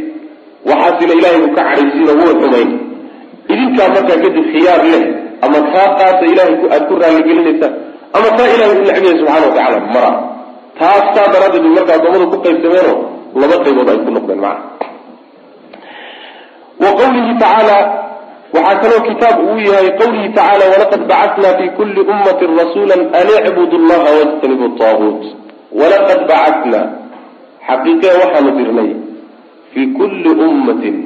Waxaasina ilaahay uu ka cadhaysiino wuu xumayn. Idinkaa markaa kadib khiyaar leh ama taa qaata ilahay aada ku raalligelinaysaan ama taa ilahay u necmiyay subxana wa tacala mara taas saa daraaddeed bay marka addoommadu ku qaybsameeno laba qaybood ay ku noqdeen macana wa qawlihi tacaala waxaa kaloo kitaab uu yahay qawlihi tacaala walaqad bacatna fi kulli ummatin rasuula an icbudu llaha wajtanibu taaguut walaqad bacatna xaqiiqee waxaanu dirnay fii kulli ummatin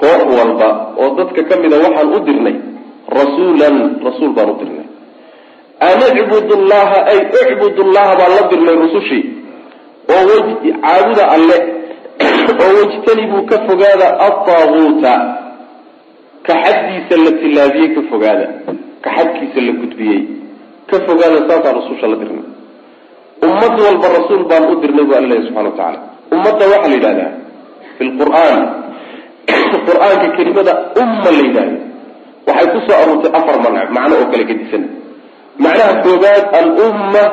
koox walba oo dadka ka mida waxaan u dirnay rasuulan rasuul baan u dirnay. An icbudu llaha ay icbudu llaha baan la dirnay rusushii oo caabuda alle oo wajtanibuu ka fogaada ataaguuta ka xaddiisa la tilaabiyey ka fogaada. Ka xadkiisa la gudbiyey. Ka fogaada saasaan rususha la dirnay. Ummad walba rasuul baan u dirnay bu alla subxana wa tacala ummadda waxaa la yidhahdaa fi lqur'aan qur'aanka kelimada umma la yidhahdo waxay ku soo aroortay afar man macno oo kale gedisan. Macnaha koobaad alumma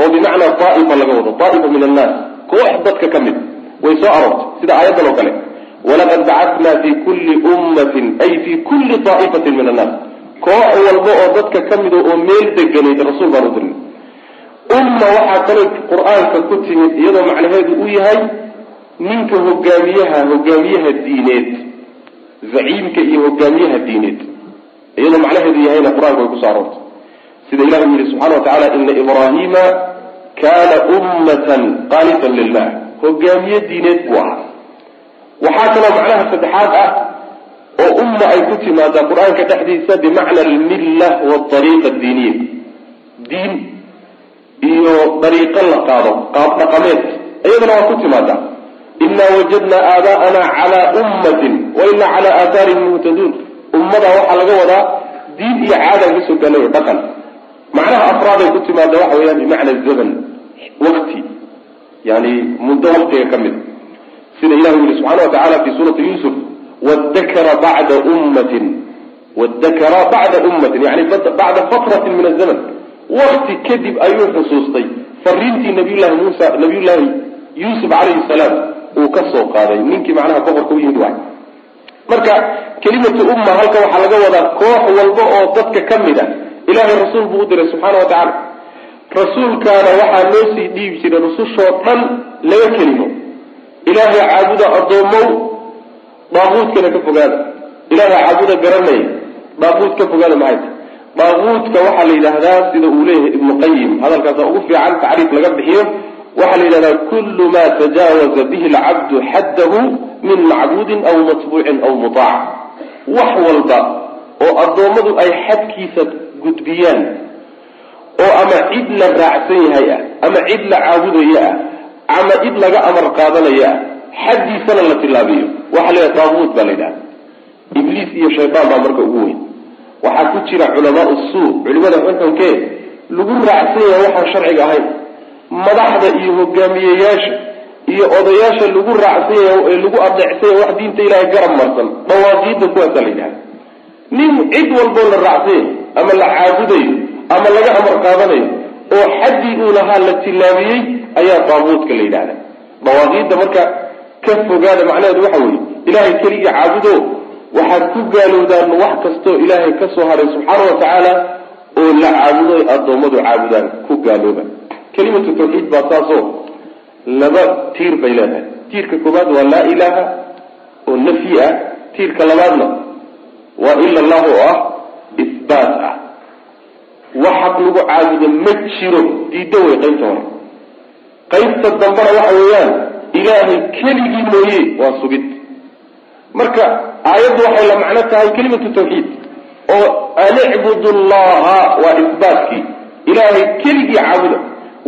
oo bimacnaa daaifa laga wado daaifa min annaas koox dadka ka mid way soo aroortay. Sida aayaddan oo kale walaqad bacatnaa fi kulli ummatin ay fi kulli daa'ifatin min annaas koox walba oo dadka ka mida oo meel deganayd rasuul baan u dirnay umma waxaa kaloo qur'aanka ku timid iyadoo macnaheedu uu yahay ninka hogaamiyaha hogaamiyaha diineed zaciimka iyo hogaamiyaha diineed iyadoo macnaheedu yahayna qur'aanka way ku soo aroortay sida ilahi u yihi subxana wa tacala ina ibraahima kana ummatan qaanitan lilah hogaamiye diineed buu ahaa waxaa kaloo macnaha saddexaad ah oo umma ay ku timaadaa qur'aanka dhexdiisa bimacna almilla waariiqa adiiniya diin iyo dariiqo la qaado qaab dhaqameed. Iyadana waa ku timaadaa inaa wajadnaa aabaa'ana calaa ummatin wa ina calaa aathaarihim muhtaduun ummadaa waxaa laga wadaa diin iyo caadaan ka soo gaanay dhaqan. Macnaha afraaday ku timaada waxa weeyaan bimacna zaman wakti yani muddo waktiga ka mid sida ilah u yihi subxana wa tacala fi suurati yuusuf wadakara bacda ummatin wadakara bacda ummatin yani bacda fatratin min azaman wakti kadib ayuu xusuustay. Fariintii nabiyullahi muusa nabiyullaahi yuusuf calayhi salaam uu ka soo qaaday. Ninkii macnaha boqorka u yimid waay. Marka kelimatu umma halka waxaa laga wadaa koox walba oo dadka ka mid a ilaahay rasuul buu u diray subxaana wa tacaala. Rasuulkaana waxaa loo sii dhiibi jiray rusushoo dhan laba kelimo ilaahay caabuda addoomow daaquudkana ka fogaada. Ilaahay caabuda garanaya daaquud ka fogaada maxay tahy daaquudka waxaa la yidhaahdaa sida uu leeyahay ibnu qayim hadalkaasa ugu fiican tacriif laga bixiyo. Waxaa la yidhahdaa kullu ma tajaawaza bihi alcabdu xaddahu min macbuudin aw matbuucin aw mutaac wax walba oo addoommadu ay xadkiisa gudbiyaan oo ama cid la raacsan yahay ah ama cid la caabudaya ah ama cid laga amar qaadanaya xaddiisana la tilaabiyo. Waxaa la yidhaha daaquud baa la yidhaha ibliis iyo shaydaan baa marka ugu weyn. Waxaa ku jira culamaau suu culimada xukunkee lagu raacsan yahay waxaan sharciga ahayn. Madaxda iyo hogaamiyeyaasha iyo odayaasha lagu raacsan yahay ee lagu adeecsan wax diinta ilaahay garab marsan dawaaqiidda kuwaasaa la yidhaha nin cid walboo la raacsan ama la caabudayo ama laga amar qaadanayo oo xaddii uu lahaa la tilaabiyey ayaa daabuudka la yidhahda dawaaqiidda marka ka fogaada macnaheedu waxa weeye ilaahay keligii caabudo waxaad ku gaalowdaan wax kastoo ilaahay ka soo hadhay subxaana wa tacaala oo la caabudo addoommadu caabudaan ku gaalooba kelimatu tawxiid baa saasoo laba tiir bay leedahay. Tiirka koobaad waa laa ilaaha oo nafyi ah. Tiirka labaadna waa ila allahu oo ah isbaat ah. Wax xaq lagu caabudo ma jiro diiddo way qaybta hore qaybta dambena waxa weeyaan ilaahay keligii mooye waa sugid. Marka aayaddu waxay la macno tahay kelimatu tawxiid oo an icbudu llaha waa isbaatkii ilaahay keligii caabuda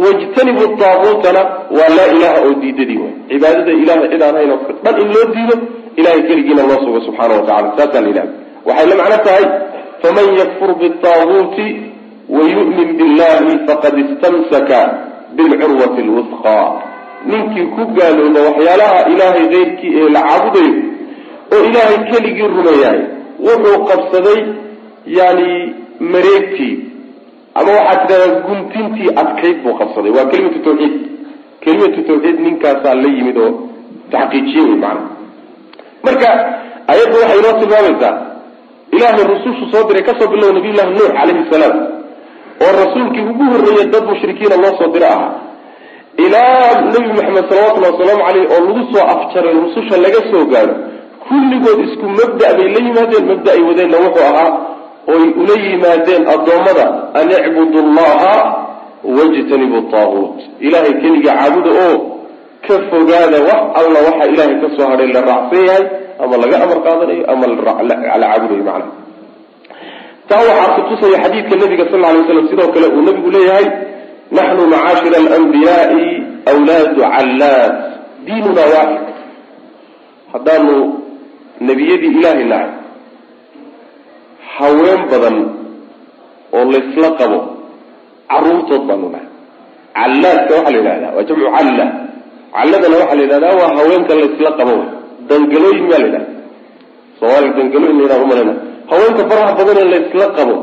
wajtanibu taabuutana waa laa ilaha oo diidadii way cibaadada ilahay cid aan hayn oo dhan in loo diido ilahay keligiina loo sugo subxaana wa tacala saasaa la waxay la macno tahay faman yakfur bitaaguuti wayu'min billahi faqad istamsaka bilcurwati lwusqa ninkii ku gaalooba waxyaalaha ilaahay keyrkii ee la caabudayo oo ilaahay keligii rumeeyahay wuxuu qabsaday yani mareegtii ama waxaad tidhahdaa guntintii adkayd buu qabsaday. Waa kelimatu tawxiid. Kelimatu tawxiid ninkaasaa la yimid oo taxqiijiye wey macana marka ayaddu waxay inoo tilmaamaysaa ilaahay rusushu soo diray ka soo bilow nabiy llahi nuux calayhi salaam oo rasuulkii ugu horreeyay dad mushrikiina loo soo diro ahaa ilaa nebi maxamed salawatullahi wasalaamu caleyh oo lagu soo afjaray rususha laga soo gaadho kulligood isku mabda' bay la yimaadeen mabda ay wadeenna wuxuu ahaa oy ula yimaadeen addoommada an icbudu allaha wajtanibu taaguut. Ilaahay keliga caabuda oo ka fogaada wax alla waxa ilaahay ka soo hadhay la raacsan yahay ama laga amar qaadanayo ama la caabudayo macnaha taa waxaa kutusaya xadiidka nabiga sal alay slam sidoo kale uu nabigu leeyahay naxnu macaashira alanbiyaai wlaadu callaad diinuna waaxid haddaanu nebiyadii ilaahay nahay haween badan oo laysla qabo caruurtood baanu nahay. Callaadka waxaa la yidhahdaa waa jamcu calla. Calladana waxaa la yidhahdaa waa haweenka laysla qabo dangalooyin miyaa la yidhahda soomaaliga dangalooyin la yidhahda umalayna haweenka faraha badan ee laysla qabo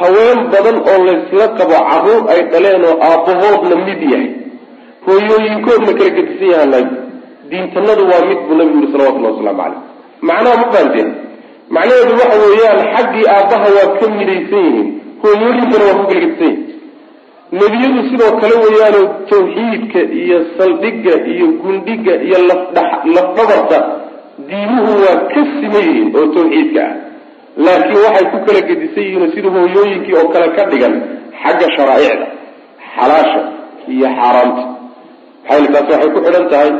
haween badan oo laysla qabo carruur ay dhaleen oo aabbahoodna mid yahay. Hooyooyinkoodna kala gedisan yahaan diintanadu waa mid buu nabigu yihi salawatullahi wasalaamu caleyh macnaha ma fahanteen macnaheedu waxa weeyaan xaggii aabbaha waa ka midaysan yihiin hooyooyinkana waa ku kala gedisan yihiin nebiyadu sidoo kale weeyaanoo tawxiidka iyo saldhigga iyo gundhiga iyo lafdhabarta diimuhu waa ka siman yihiin oo tawxiidka ah laakiin waxay ku kala gedisan yihiin sida hooyooyinkii oo kale ka dhigan xagga sharaa'icda xalaasha iyo xaaraamta maxay taasi waxay ku xidhan tahay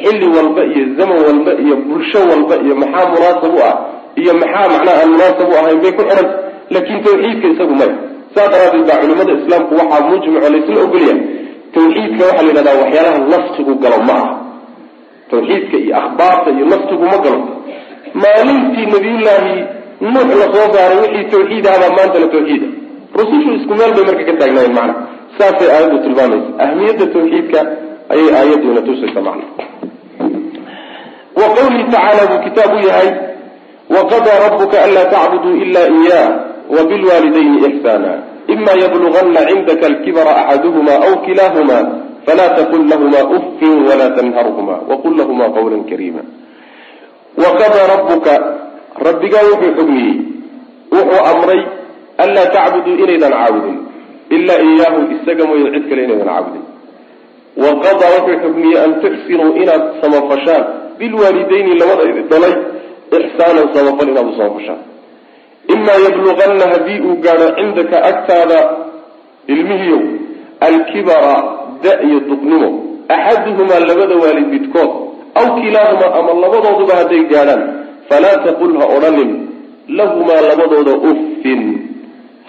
xilli walba iyo zaman walba iyo bulsho walba iyo maxaa munaasab u ah iyo maxaa macnaha aan munaasab u ahayn bay ku xidhan laakiin tawxiidka isagu maya saa daraadeed baa culimada islaamku waxaa mujmaco laysla ogolyahay. Tawxiidka waxaa la yidhahdaa waxyaalaha nafsigu galo ma aha. Tawxiidka iyo akhbaarta iyo nafsigu ma galo. Maalintii nabiyullaahi nuux la soo saaray wixii tawxiid ahabaa maantana tawxiida rusushu isku meel bay marka ka taagnaayeen macna. Saasay aayaddu tilmaamaysa. Ahmiyadda tawxiidka ayay aayaduna tusaysa macna. Wa qawlihi tacaala buu kitaab u yahay waqadaa rabuka anlaa tacbuduu ila iyah wabilwaalidayni ixsaana ima yablugana cindaka alkibra axaduhuma aw kilahuma fala taqul lahuma uffin wala tanharhuma waqul lahuma qawla kariima waqadaa rabuka rabbigaa wuxuu xugmiyey wuxuu amray anlaa tacbuduu inaydan caabudin ilaa iyaahu isaga mooye cid kale inaydan caabudin. Wa qadaa wuxuu xugmiyey an tuxsinuu inaad samafashaan bilwaalidayni labada dhalay ixsaanan samafal inaad u samafashaan. Imaa yabluganna haddii uu gaadho cindaka agtaada ilmihiiow alkibara da iyo duqnimo axaduhumaa labada waalid midkood aw kilaahumaa ama labadooduba hadday gaadhaan falaa taqul ha odhanin lahumaa labadooda uffin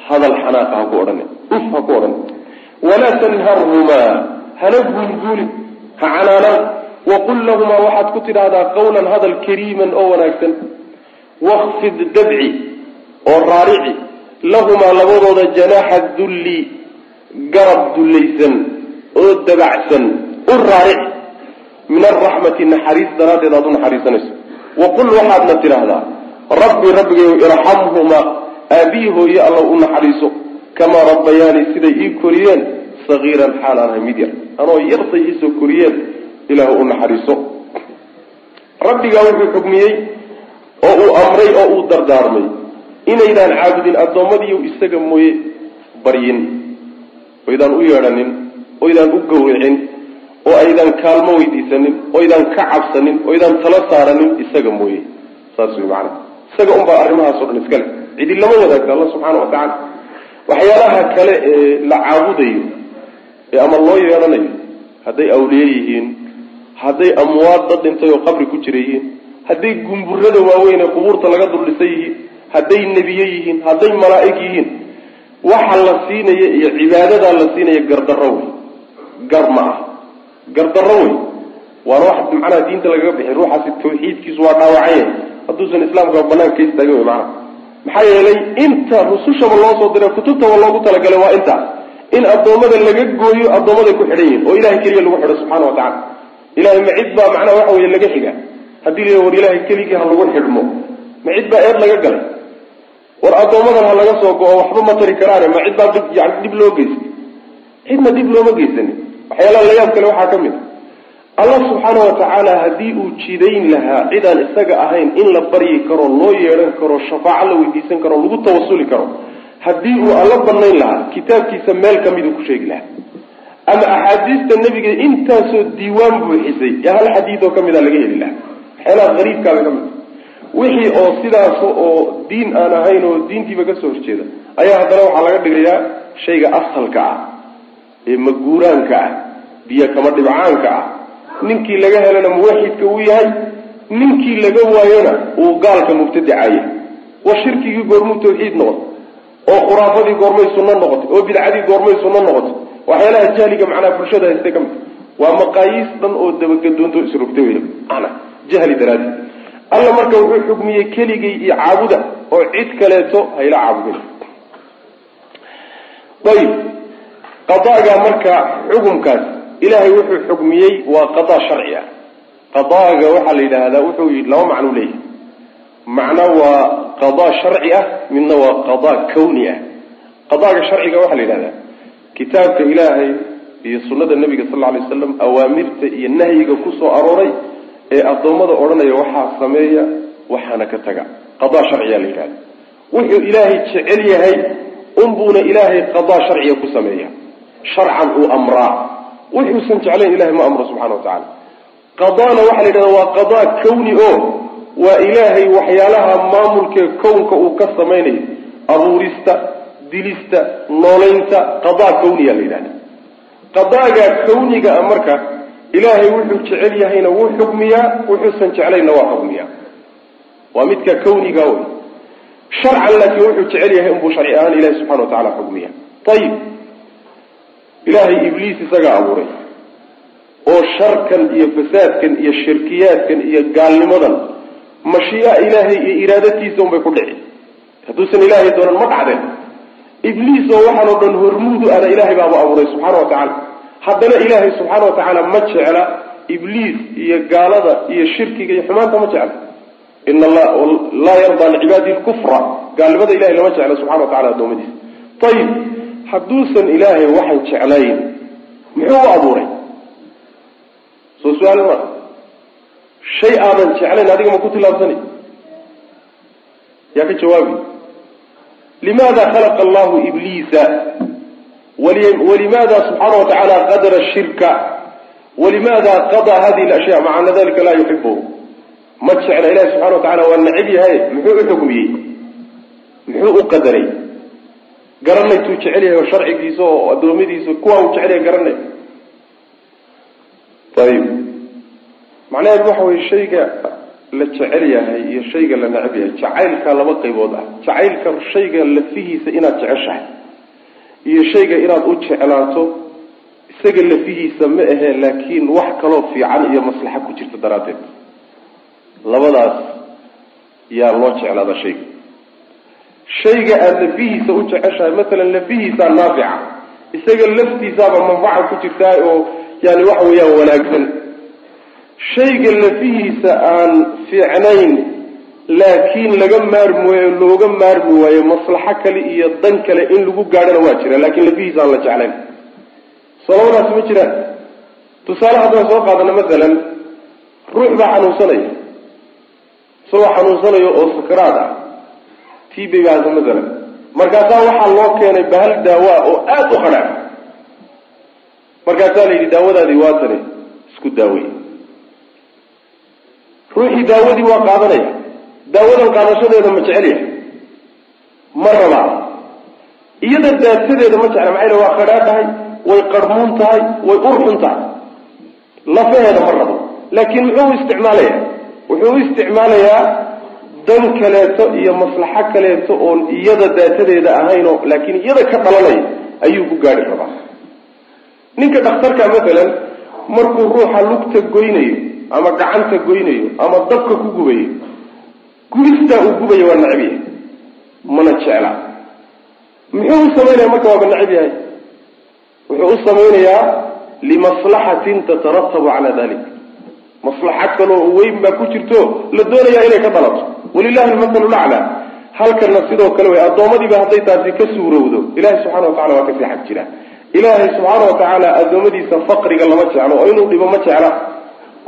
hadal xanaaqa ha ku odhanin uf ha ku odhanin walaa tanharhumaa hana guulguulin ha canaanaan waqul lahumaa waxaad ku tidhaahdaa qawlan hadal kariiman oo wanaagsan wakfid dabci oo raarici lahumaa labadooda janaaxa dulli garab dullaysan oo dabacsan u raarici min alraxmati naxariis daraaddeed aad u naxariisanayso waqul waxaadna tidhaahdaa rabbi rabbigayo irxamhumaa aabihi hooye alla u naxariiso kamaa rabbayaani siday ii koriyeen sagiiran xaal aan ahay mid yar. Anoo yartay iisoo koriyeen ilaahu u naxariiso. Rabbigaa wuxuu xugmiyey oo uu amray oo uu dardaarmay. Inaydaan caabudin addoommadiiyo isaga mooye baryin. Oydaan u yeedhanin oydaan u gawricin oo aydan kaalmo weydiisanin oydaan ka cabsanin oydaan tala saaranin isaga mooye. Saas wey macanaa isaga unbaa arrimahaasoo dhan iskale cidi lama wadaagta alla subxaana wa tacaala. Waxyaalaha kale ee la caabudayo ee ama loo yeedhanayo hadday awliye yihiin hadday amwaad dad dhintay oo qabri ku jira yihiin hadday gumburada waaweyn ee qubuurta laga duldhisan yihiin hadday nebiye yihiin hadday malaa'ig yihiin waxa la siinaya iyo cibaadadaa la siinaya gardarro wey gar ma ah gardarro wey waana wax macnaha diinta lagaga bixin ruuxaasi tawxiidkiisu waa dhaawacanya hadduusan islaamka banaanka ka wey macnaha maxaa yeelay inta rusushaba loo soo diray kutubtaba loogu talagalay waa intaa in addoommada laga gooyo addoommaday ku xidhan yihiin oo ilahay keliya lagu xidho subxana wa tacala ilahay ma cid baa macnaha waxa weye laga xiga haddii la war ilaahay keligii ha lagu xidhmo. Ma cid baa eed laga galay. War addoommadan ha laga soo go-o waxba ma tari karaane ma cid baa yani dib loo geystay. Cidna dib looma geysanin waxyaalaha layaab kale waxaa ka mid a allah subxaana wa tacaala haddii uu jidayn lahaa cidaan isaga ahayn in la baryi karo loo yeedhan karo shafaaco la weydiisan karo lagu tawasuli karo haddii uu alla banayn lahaa kitaabkiisa meel kamiduu ku sheegi lahaa. Ama axaadiista nebiga intaasoo diiwaan buuxisay ee hal xadiid oo ka mid a laga heli lahaa. Waxyaalaha qariibkaabay ka mid wixii oo sidaas oo diin aan ahayn oo diintiiba ka soo horjeeda ayaa haddana waxaa laga dhigayaa shayga asalka ah ee maguuraanka ah biyo kama dhibcaanka ah. Ninkii laga helana muwaxidka uu yahay ninkii laga waayona uu gaalka mubtadicaya. Wa shirkigii goormuu tawxiid noqotay oo khuraafadii goormay sunno noqotay oo bidcadii goormay sunno noqotay. Waxyaalaha jahliga macnaha bulshada haysta ka mid. Waa maqaayiis dhan oo dabagadoontoo isrogtay wey macnaa jahli daraadi alla marka wuxuu xugmiyey keligii iyo caabuda oo cid kaleeto hayla caabudin ayib qadaaga marka xukumkaas ilaahay wuxuu xugmiyey waa qadaa sharci ah qadaaga waxaa la yidhaahdaa wuxuu laba macno leeyahay. Macno waa qadaa sharci ah midna waa qadaa kawni ah. Qadaaga sharciga waxaa la yidhahdaa kitaabka ilaahay iyo sunnada nebiga sal alay waslam awaamirta iyo nahyiga ku soo arooray ee addoommada odhanaya waxaa sameeya waxaana ka taga. Qadaa sharciyaa la yidhahda wuxuu ilaahay jecel yahay unbuuna ilaahay qadaa sharciga ku sameeya sharcan uu amraa. Wuxuusan jeclayn ilahay ma amro subxana wa tacala qadaana waxaa la yidhahda waa qadaa kawni oo waa ilaahay waxyaalaha maamulkee kownka uu ka samaynayo. Abuurista dilista noolaynta qadaa kawniya la yidhahda qadaaga kawniga a marka ilaahay wuxuu jecel yahayna wuu xukmiyaa wuxuusan jeclayna waa xukmiyaa waa midka kawniga wey. Sharcan laakiin wuxuu jecel yahay unbuu sharci ahaan ilahi subxana wa tacala ayib ilaahay ibliis isagaa abuuray. Oo sharkan iyo fasaadkan iyo shirkiyaadkan iyo gaalnimadan mashii'a ilaahay iyo iraadatiisa unbay ku dhici hadduusan ilaahay doonan ma dhacdeen. Ibliis oo waxaan oo dhan hormuudu ana ilaahay baaba abuuray subxaana wa tacaala. Haddana ilaahay subxaana wa tacaala ma jecla ibliis iyo gaalada iyo shirkiga iyo xumaanta ma jecla. Ina laa yardaa licibaadi lkufra gaalnimada ilahay lama jecla subxana wa tacala adoomadiisa ayib hadduusan ilaahay waxaan jeclayn muxuu u abuuray? Soo su'aal ma shay aadan jeclayn adiga ma ku tilaabsanay yaa ka jawaabi. Limaada khalaqa allahu ibliisa? Walimaada subxaana wa tacaala qadara shirka? Walimaada qadaa hadihi lashya maca ana dalika laa yuxibuhu ma jecla ilahi subxana wa tacala waa nacib yahay muxuu u xukmiyey muxuu u qadaray garanay tuu jecel yahay oo sharcigiisa oo adoomadiisa kuwa uu jecel yahay garanay. Ayib macnaheedu waxa weye shayga la jecel yahay iyo shayga la necab yahay jacaylka laba qaybood ah. Jacaylka shayga lafihiisa inaad jeceshahay iyo shayga inaad u jeclaato isaga lafihiisa ma ahee laakiin wax kaloo fiican iyo maslaxa ku jirta daraaddeed. Labadaas yaa loo jeclaada shayga shayga aada lafihiisa u jeceshahay matalan lafihiisaa naafica isaga laftiisaaba manfaca ku jirtaa oo yani waxa weeyaan wanaagsan. Shayga lafihiisa aan fiicnayn laakiin laga maarmi waayo looga maarmi waayo maslaxo kale iyo dan kale in lagu gaadhana waa jira laakiin lafihiisa aan la jeclayn. Soo ma jiraan. Tusaale haddaan soo qaadano masalan ruux baa xanuunsanaya isagoo xanuunsanayo oo sakaraad ah t b baasa masalan markaasaa waxaa loo keenay bahal daawaa oo aada u qadhac markaasaa la yidhi daawadaadii waatane isku daawey ruuxii daawadii waa qaadanaya. Daawadan qaadashadeeda ma jecelya ma rabaa. Iyada daatadeeda ma jecla maxay waa qadhaa tahay? Way qarmuun tahay? Way urxun tahay? Lafaheeda ma rabo. Laakiin muxuu u isticmaalaya wuxuu u isticmaalayaa dan kaleeto iyo maslaxo kaleeto oon iyada daatadeeda ahaynoo laakiin iyada ka dhalanaya ayuu ku gaadhi rabaa. Ninka dhakhtarka masalan markuu ruuxa lugta goynayo ama gacanta goynayo ama dabka ku gubayo gubistaa uu gubayo waa necab yahay mana jecla. Muxuu u samaynaya marka waaba necab yahay? Wuxuu u samaynayaa limaslaxatin tataratabu calaa dalik maslaxo kaloo weyn baa ku jirto la doonayaa inay ka dhalato walilahi almasalu laclaa halkana sidoo kale wey addoommadiiba hadday taasi ka suurowdo ilahi subxana wa tacala waa ka sii xag jira. Ilaahay subxaana wa tacaala addoommadiisa faqriga lama jeclo oo inuu dhibo ma jecla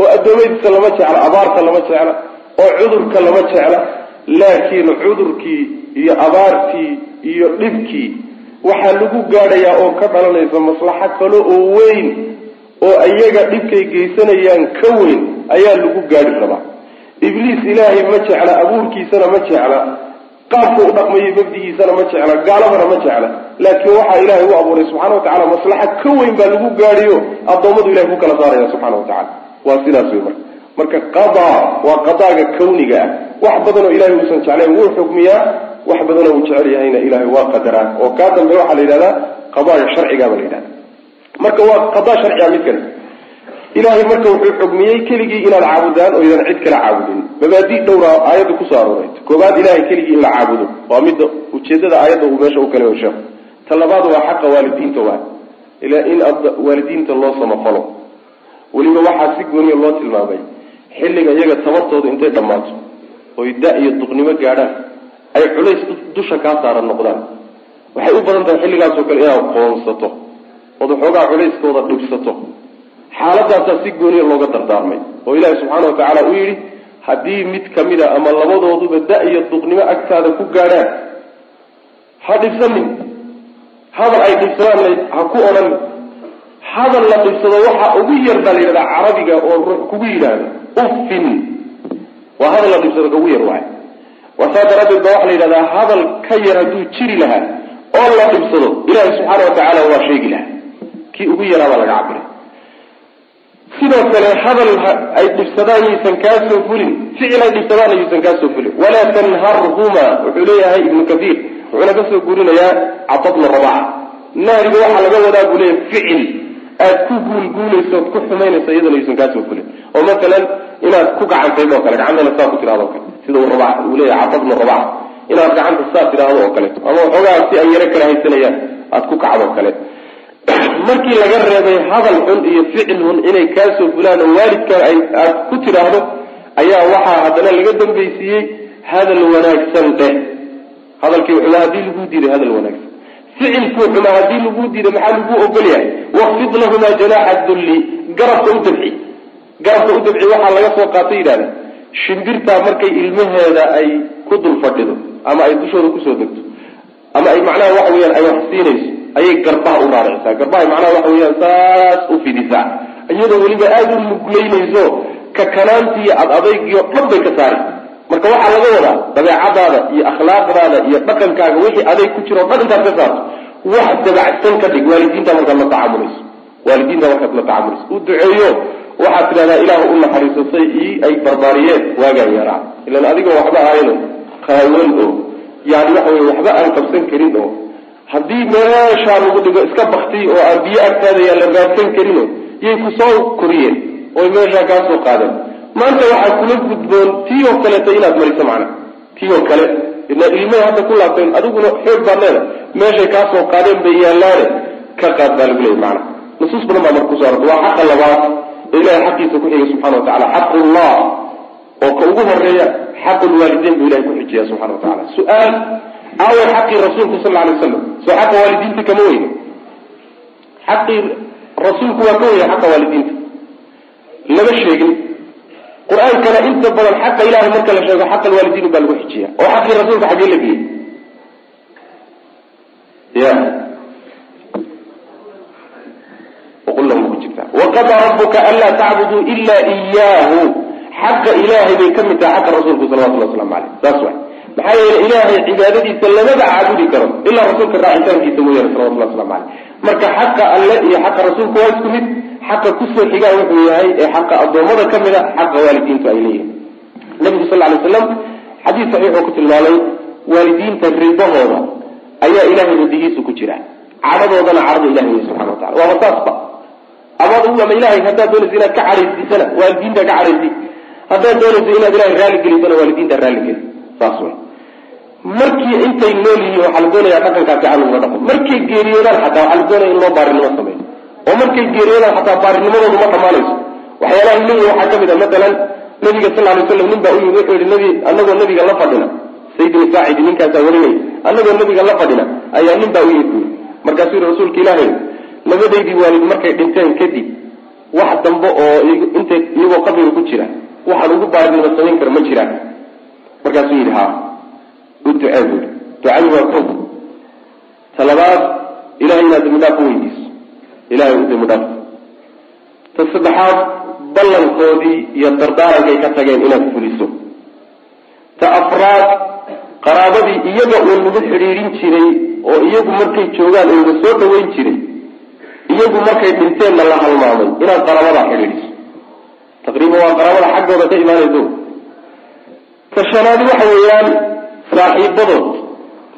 oo addoommadiisa lama jecla abaarta lama jecla oo cudurka lama jecla. Laakiin cudurkii iyo abaartii iyo dhibkii waxaa lagu gaadhayaa oo ka dhalanaysa maslaxo kale oo weyn oo iyaga dhibkay geysanayaan ka weyn ayaa lagu gaadhi rabaa ibliis ilaahay ma jecla abuurkiisana ma jecla qaabka u dhaqmayo mabdigiisana ma jecla gaaladana ma jecla. Laakiin waxaa ilaahay u abuuray subxana wa tacala maslaxa ka weyn baa lagu gaadhiyo addoommadu ilahay ku kala saaraya subxana wa tacala waa sidaas wey marka. Marka qadaa waa qadaaga kawniga ah. Wax badanoo ilahay uusan jeclayn wuu xukmiyaa wax badanoo uu jecel yahayna ilahay waa qadaraa. Oo kaa dambe waxaa la yidhahdaa qadaaga sharciga baa la yidhahda marka waa qadaa sharciga mid kale ilahay marka wuxuu xugmiyey keligii inaad caabudaan oo idan cid kala caabudin. Mabaadi dhowra aayadda ku soo arooray. Koobaad ilahay keligii in la caabudo. Waa midda ujeedada aayadda uu meesha u kale sheekhu ta labaad waa xaqa waalidiinta waa. In waalidiinta loo samafalo weliba waxaa si gooniya loo tilmaamay. Xilliga iyaga tabartooda intay dhammaato. Oy da iyo duqnimo gaadhaan. Ay culays dusha kaa saaran noqdaan. Waxay u badan tahay xilligaasoo kale inaad qoonsato. Ood waxoogaa culayskooda dhibsato xaaladaasaa si gooniya looga dardaarmay oo ilaahi subxaana wa tacaala uu yidhi haddii mid ka mid a ama labadooduba da iyo duqnimo agtaada ku gaadhaan ha dhibsanin. Hadal ay dhibsadaan ha ku odhan hadal la dhibsado waxa ugu yar baa la yidhahdaa carabiga oo ruux kugu yidhaahdo uffin. Waa hadal la dhibsado kaugu yar waay waa saa daraaddeed ba waxaa la yidhahdaa hadal ka yar hadduu jiri lahaa oo la dhibsado ilaahi subxaana wa tacaala waa sheegi lahaa. Kii ugu yaraa baa laga cabiray sidoo kale hadal ay dhibsadaan yaysan kaa soo fulin ficil ay dhibsadaan yaysan kaa soo fulin. Walaa tanharhuma wuxuu leeyahay ibnu kathiir wuxuuna ka soo guurinayaa catabna rabaca nahriga waxaa laga wadaa buu leeyahay ficil. Aad ku guulguulayso ood ku xumaynayso iyadana yaysan kaa soo fulin. Oo masalan inaad ku gacantayd oo kale gacantana saa ku tidhahdo o kale. Sida uu leeyahay catabna rabaca inaad gacanta saa tidhaahdo oo kaleeto ama waxoogaa si ay yaro kala haysanayaan aada ku kacdo o kale markii laga reebay hadal xun iyo ficil xun inay kaa soo fulaan oo waalidka ay aad ku tidhaahdo ayaa waxaa haddana laga dambaysiiyey hadal wanaagsan dheh hadalkii xumaa haddii lagu diiday hadal wanaagsan. Ficilkuu xumaa haddii lagu diiday maxaa lagu ogol yahay? Waqfid lahumaa janaaxa dulli garabka u dabci. Garabka u dabci waxaa laga soo qaatay yidhahda shimbirtaa markay ilmaheeda ay ku dul fadhido ama ay dushooda ku soo degto ama ay macnaha waxa weyaan ay wax siinayso ayay garbaha u raaricisaa garbahay macnaha waxa weyaan saas u fidisaa iyadoo weliba aada u muglaynayso kakanaantiiyo ad adaygiio dhan bay ka saari. Marka waxaa laga wadaa dabeecadaada iyo akhlaaqdaada iyo dhaqankaaga wixii aday ku jiro o dhan intaad ka saarto. Wax dabacsan ka dhig waalidiinta markaad la tacaamulayso waalidiinta markaad la tacaamulayso u duceeyo waxaad tidhahdaa ilaahu u naxariisatay ii ay barbaariyeen. Waagaan yaraa. Ilan adigoo waxba ahayno qaawan oo yani waxa weye waxba aan qabsan karin oo haddii meeshaa lagu dhigo iska baktiy oo aan biyo agtaada yaa la raadsan karino yay ku soo koriyeen oy meeshaa kaa soo qaadeen. Maanta waxaa kula gudboon tii oo kaleeta inaad mariso macna. Tii oo kale ila ilmahay hadda ku laabteen adiguna xoog baad leeda meeshay kaa soo qaadeen bay yaallaane. Ka qaad baa lagu leeyay macna. Nusuus badan baa marka ku soo arortay waa xaqa labaad. Ee ilahay xaqiisa ku xigay subxana wa tacala xaqullah. Oo ka ugu horreeya xaqulwaalideyn buu ilahay ku xijiya subxana wa su'aal aaway xaqii rasuulku sal alay waslam soo xaqa waalidiinta kama weyne xaqii rasuulku waa ka weyna xaqa waalidiinta lama sheegin qur'aankana inta badan xaqa ilahay marka la sheego xaqa alwaalidiin baa lagu xijiya oo xaqii rasuulka xaggee la geeyey ya waqadaa rabuka anlaa tacbuduu ila iyaahu xaqa ilaahay bay ka mid tahay xaqa rasuulku salawatullah waslamu caleyh saas maxaa yeele ilaahay cibaadadiisa lamaba caabudi karo. Ilaa rasuulka raacitaankiisa mooyaane salawatullah waslamu caleyh marka xaqa alle iyo xaqa rasuulku waa isku mid xaqa ku soo xigaa wuxuu yahay ee xaqa addoommada ka mid a xaqa waalidiintu ay leeyihiin nabigu sal lay slam xadiis saxiix oo ku tilmaamay waalidiinta ridahooda ayaa ilahay radigiisu ku jira cadhadoodana cadhada ilahay wey subxana wa tacala waaba saasba amaad ama ilahay haddaad doonaysa inaad ka cadhaysisana waalidiinta ka cadhaysi haddaad doonaysa inaad ilahay raalli gelisana waalidiinta raalli geli saas wey markii intay nool yihiin waxaa la doonaya dhaqankaa fiican lagula dhaqo. Markay geeriyoodaan xataa waxaa la doonaya in loo baarinimo sameeyo oo markay geeriyoodaan xataa baarinimadoodu ma dhamaanayso waxyaalaha leeyihi waxaa ka mid a matalan nabiga sal lay slam nin baa u yimi wuxuu yihi nabi anagoo nabiga la fadhina. Sayidina saacidi ninkaasaa warinaya anagoo nabiga la fadhina ayaa nin baa u yimi buyi markaasuu yihi rasuulka ilaahay labadaydii waalid markay dhinteen kadib wax dambe oo intay iyagoo qabriga ku jira waxaan ugu baarinimo samayn kara ma jiraan. Markaasuu yidhi ha u ducee buui ducadu waa ko talabaad ilahay inaad dambi dhaaf u weydiiso. Ilahay u dambi dhaaf. Ta saddexaad ballankoodii iyo dardaarankay ka tageen inaad fuliso. Ta afraad qaraabadii iyaga uu lagu xidhiidhin jiray oo iyagu markay joogaan uga soo dhaweyn jiray iyagu markay dhinteenna la halmaamay inaad qaraabadaa xidhiidhiso. Taqriiban waa qaraabada xaggooda ka imaanayso. Ta shanaadi waxa weeyaan saaxiibadood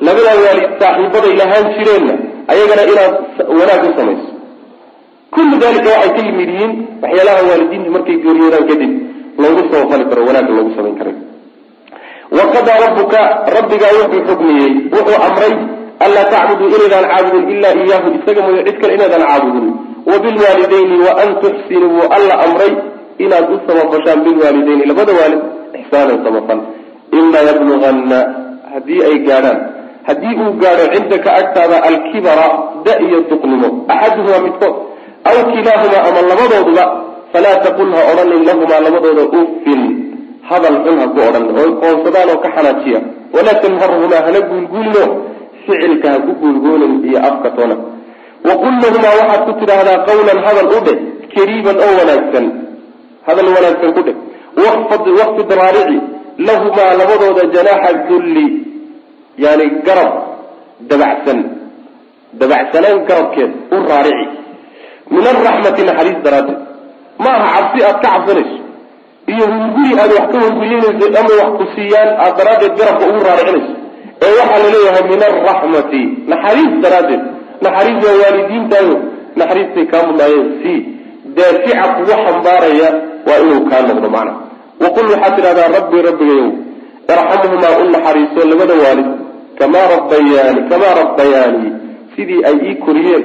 labada waalid saaxiibaday lahaan jireenna ayagana inaad wanaag u samayso. Kullu dalika waxay ka yimid yihiin waxyaalaha waalidiintu markay geeriyoodaan kadib loogu samafali karo wanaagga loogu samayn karay waqadaa rabbuka rabbigaa wuxuu xugmiyey wuxuu amray anlaa tacbuduu inaydaan caabudin ilaa iyaahu isaga mooye cid kale inaydaan caabudin. Wabilwaalidayni wa an tuxsinuu alla amray inaad u samafashaan bilwaalidayni. Labada waalid ixsaanan samafal ima yabluganna haddii ay gaadhaan haddii uu gaadho cindaka agtaada alkibara da iyo duqnimo axaduhumaa midkood aw kilaahumaa ama labadooduba falaa taqul ha odhanin lahumaa labadooda uffin hadal xun ha ku odhan oo qoonsadaan oo ka xanaajiya walaa tanharhumaa hana guulguulino ficilka ha ku guulguulin iyo afka toona waqul lahumaa waxaad ku tidhaahdaa qawlan hadal u dheh kariiban oo wanaagsan hadal wanaagsan ku dheh waqfid raarici lahumaa labadooda janaaxa dulli yani garab dabacsan dabacsanaan garabkeed u raarici. Min araxmati naxariis daraaddeed. Ma aha cabsi aad ka cabsanayso iyo hunguri aad wax ka hunguriyanayso ama wax ku siiyaan aad daraaddeed garabka ugu raaricinayso ee waxaa la leeyahay min araxmati naxariis daraaddeed. Naxariis waa waalidiintaayo naxariistay kaa mudnaayeen si daafica kugu xambaaraya waa inuu kaa noqdo macna waqul waxaad tidhahdaa rabbi rabbigayow irxamhumaa u naxariiso labada waalid kamaa rabbayaani kamaa rabbayaanii sidii ay ii koriyeen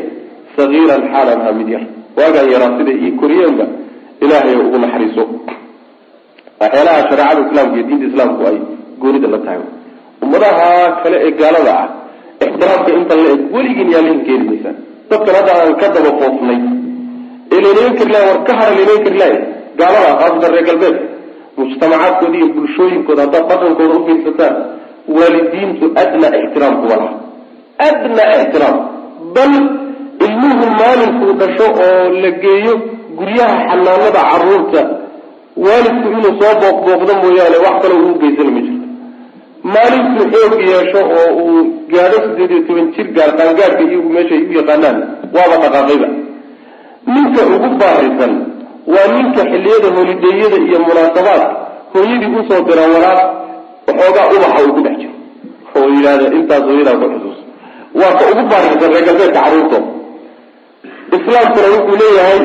sagiiran xaalan ahaa mid yar. Waagaan yaraa siday ii koriyeenba ilaahay ugu naxariiso. Waxyaalaha shareecada islaamka iyo diinta islaamku ay goonida la tahay. Ummadaha kale ee gaalada ah ixtiraamka inta la eg weligiin yaa lahin keeni maysaan dadkan hadda aan ka daba foofnay ee laynagan kari lahay war ka hara laynagan kari lahay gaalada khaasatan reer galbeedka mujtamacaadkooda iyo bulshooyinkooda haddaad dhaqankooda ufiirsataan waalidiintu adna ixtiraamku ma laha adna ixtiraam. Bal ilmuhu maalinkuu dhasho oo la geeyo guryaha xanaanada carruurta waalidku inuu soo booqbooqdo mooyaane wax kaloo uu geysana ma jirto. Maalinkuu xoog yeesho oo uu gaadho sideed iyo toban jir gaar qaangaadhka iyagu meesha ay u yaqaanaan waaba dhaqaaqayba. Ninka ugu baarisan waa ninka xilliyada holideeyada iyo munaasabaadka hooyadii u soo dira walaaq waxoogaa ubaxa uu ku dhex jiro. Oo yidhahda intaas hooyadaa ku xusuus. Waa ka ugu baarisan reer galbeedka carruurtooda islaamkuna wuxuu leeyahay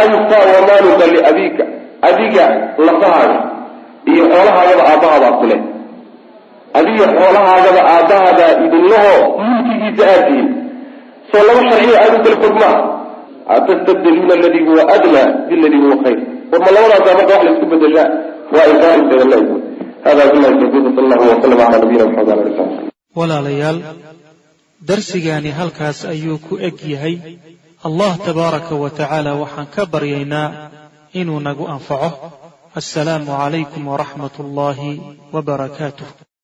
anta wamaaluka liabika adiga lafahaaga iyo xoolahaagaba aabbahaabaa ku leh. Adiga xoolahaagaba aabbahaabaa idinlahoo mulkigiisa aad tihin soo laba sharciyo aada u kala fog maaha atastabdiluuna aladii huwa adnaa biladii huwa khayr war ma labadaasa marka wax la isku bedeshaa waa inkaaristeeda la hada tawfiiq sal allahu wasalam cala nabiyina maxamed ala ali sali walaalayaal darsigaani halkaas ayuu ku eg yahay allah tabaaraka wa tacaala waxaan ka baryaynaa inuu nagu anfaco assalaamu calaykum waraxmat ullaahi wbarakaatuh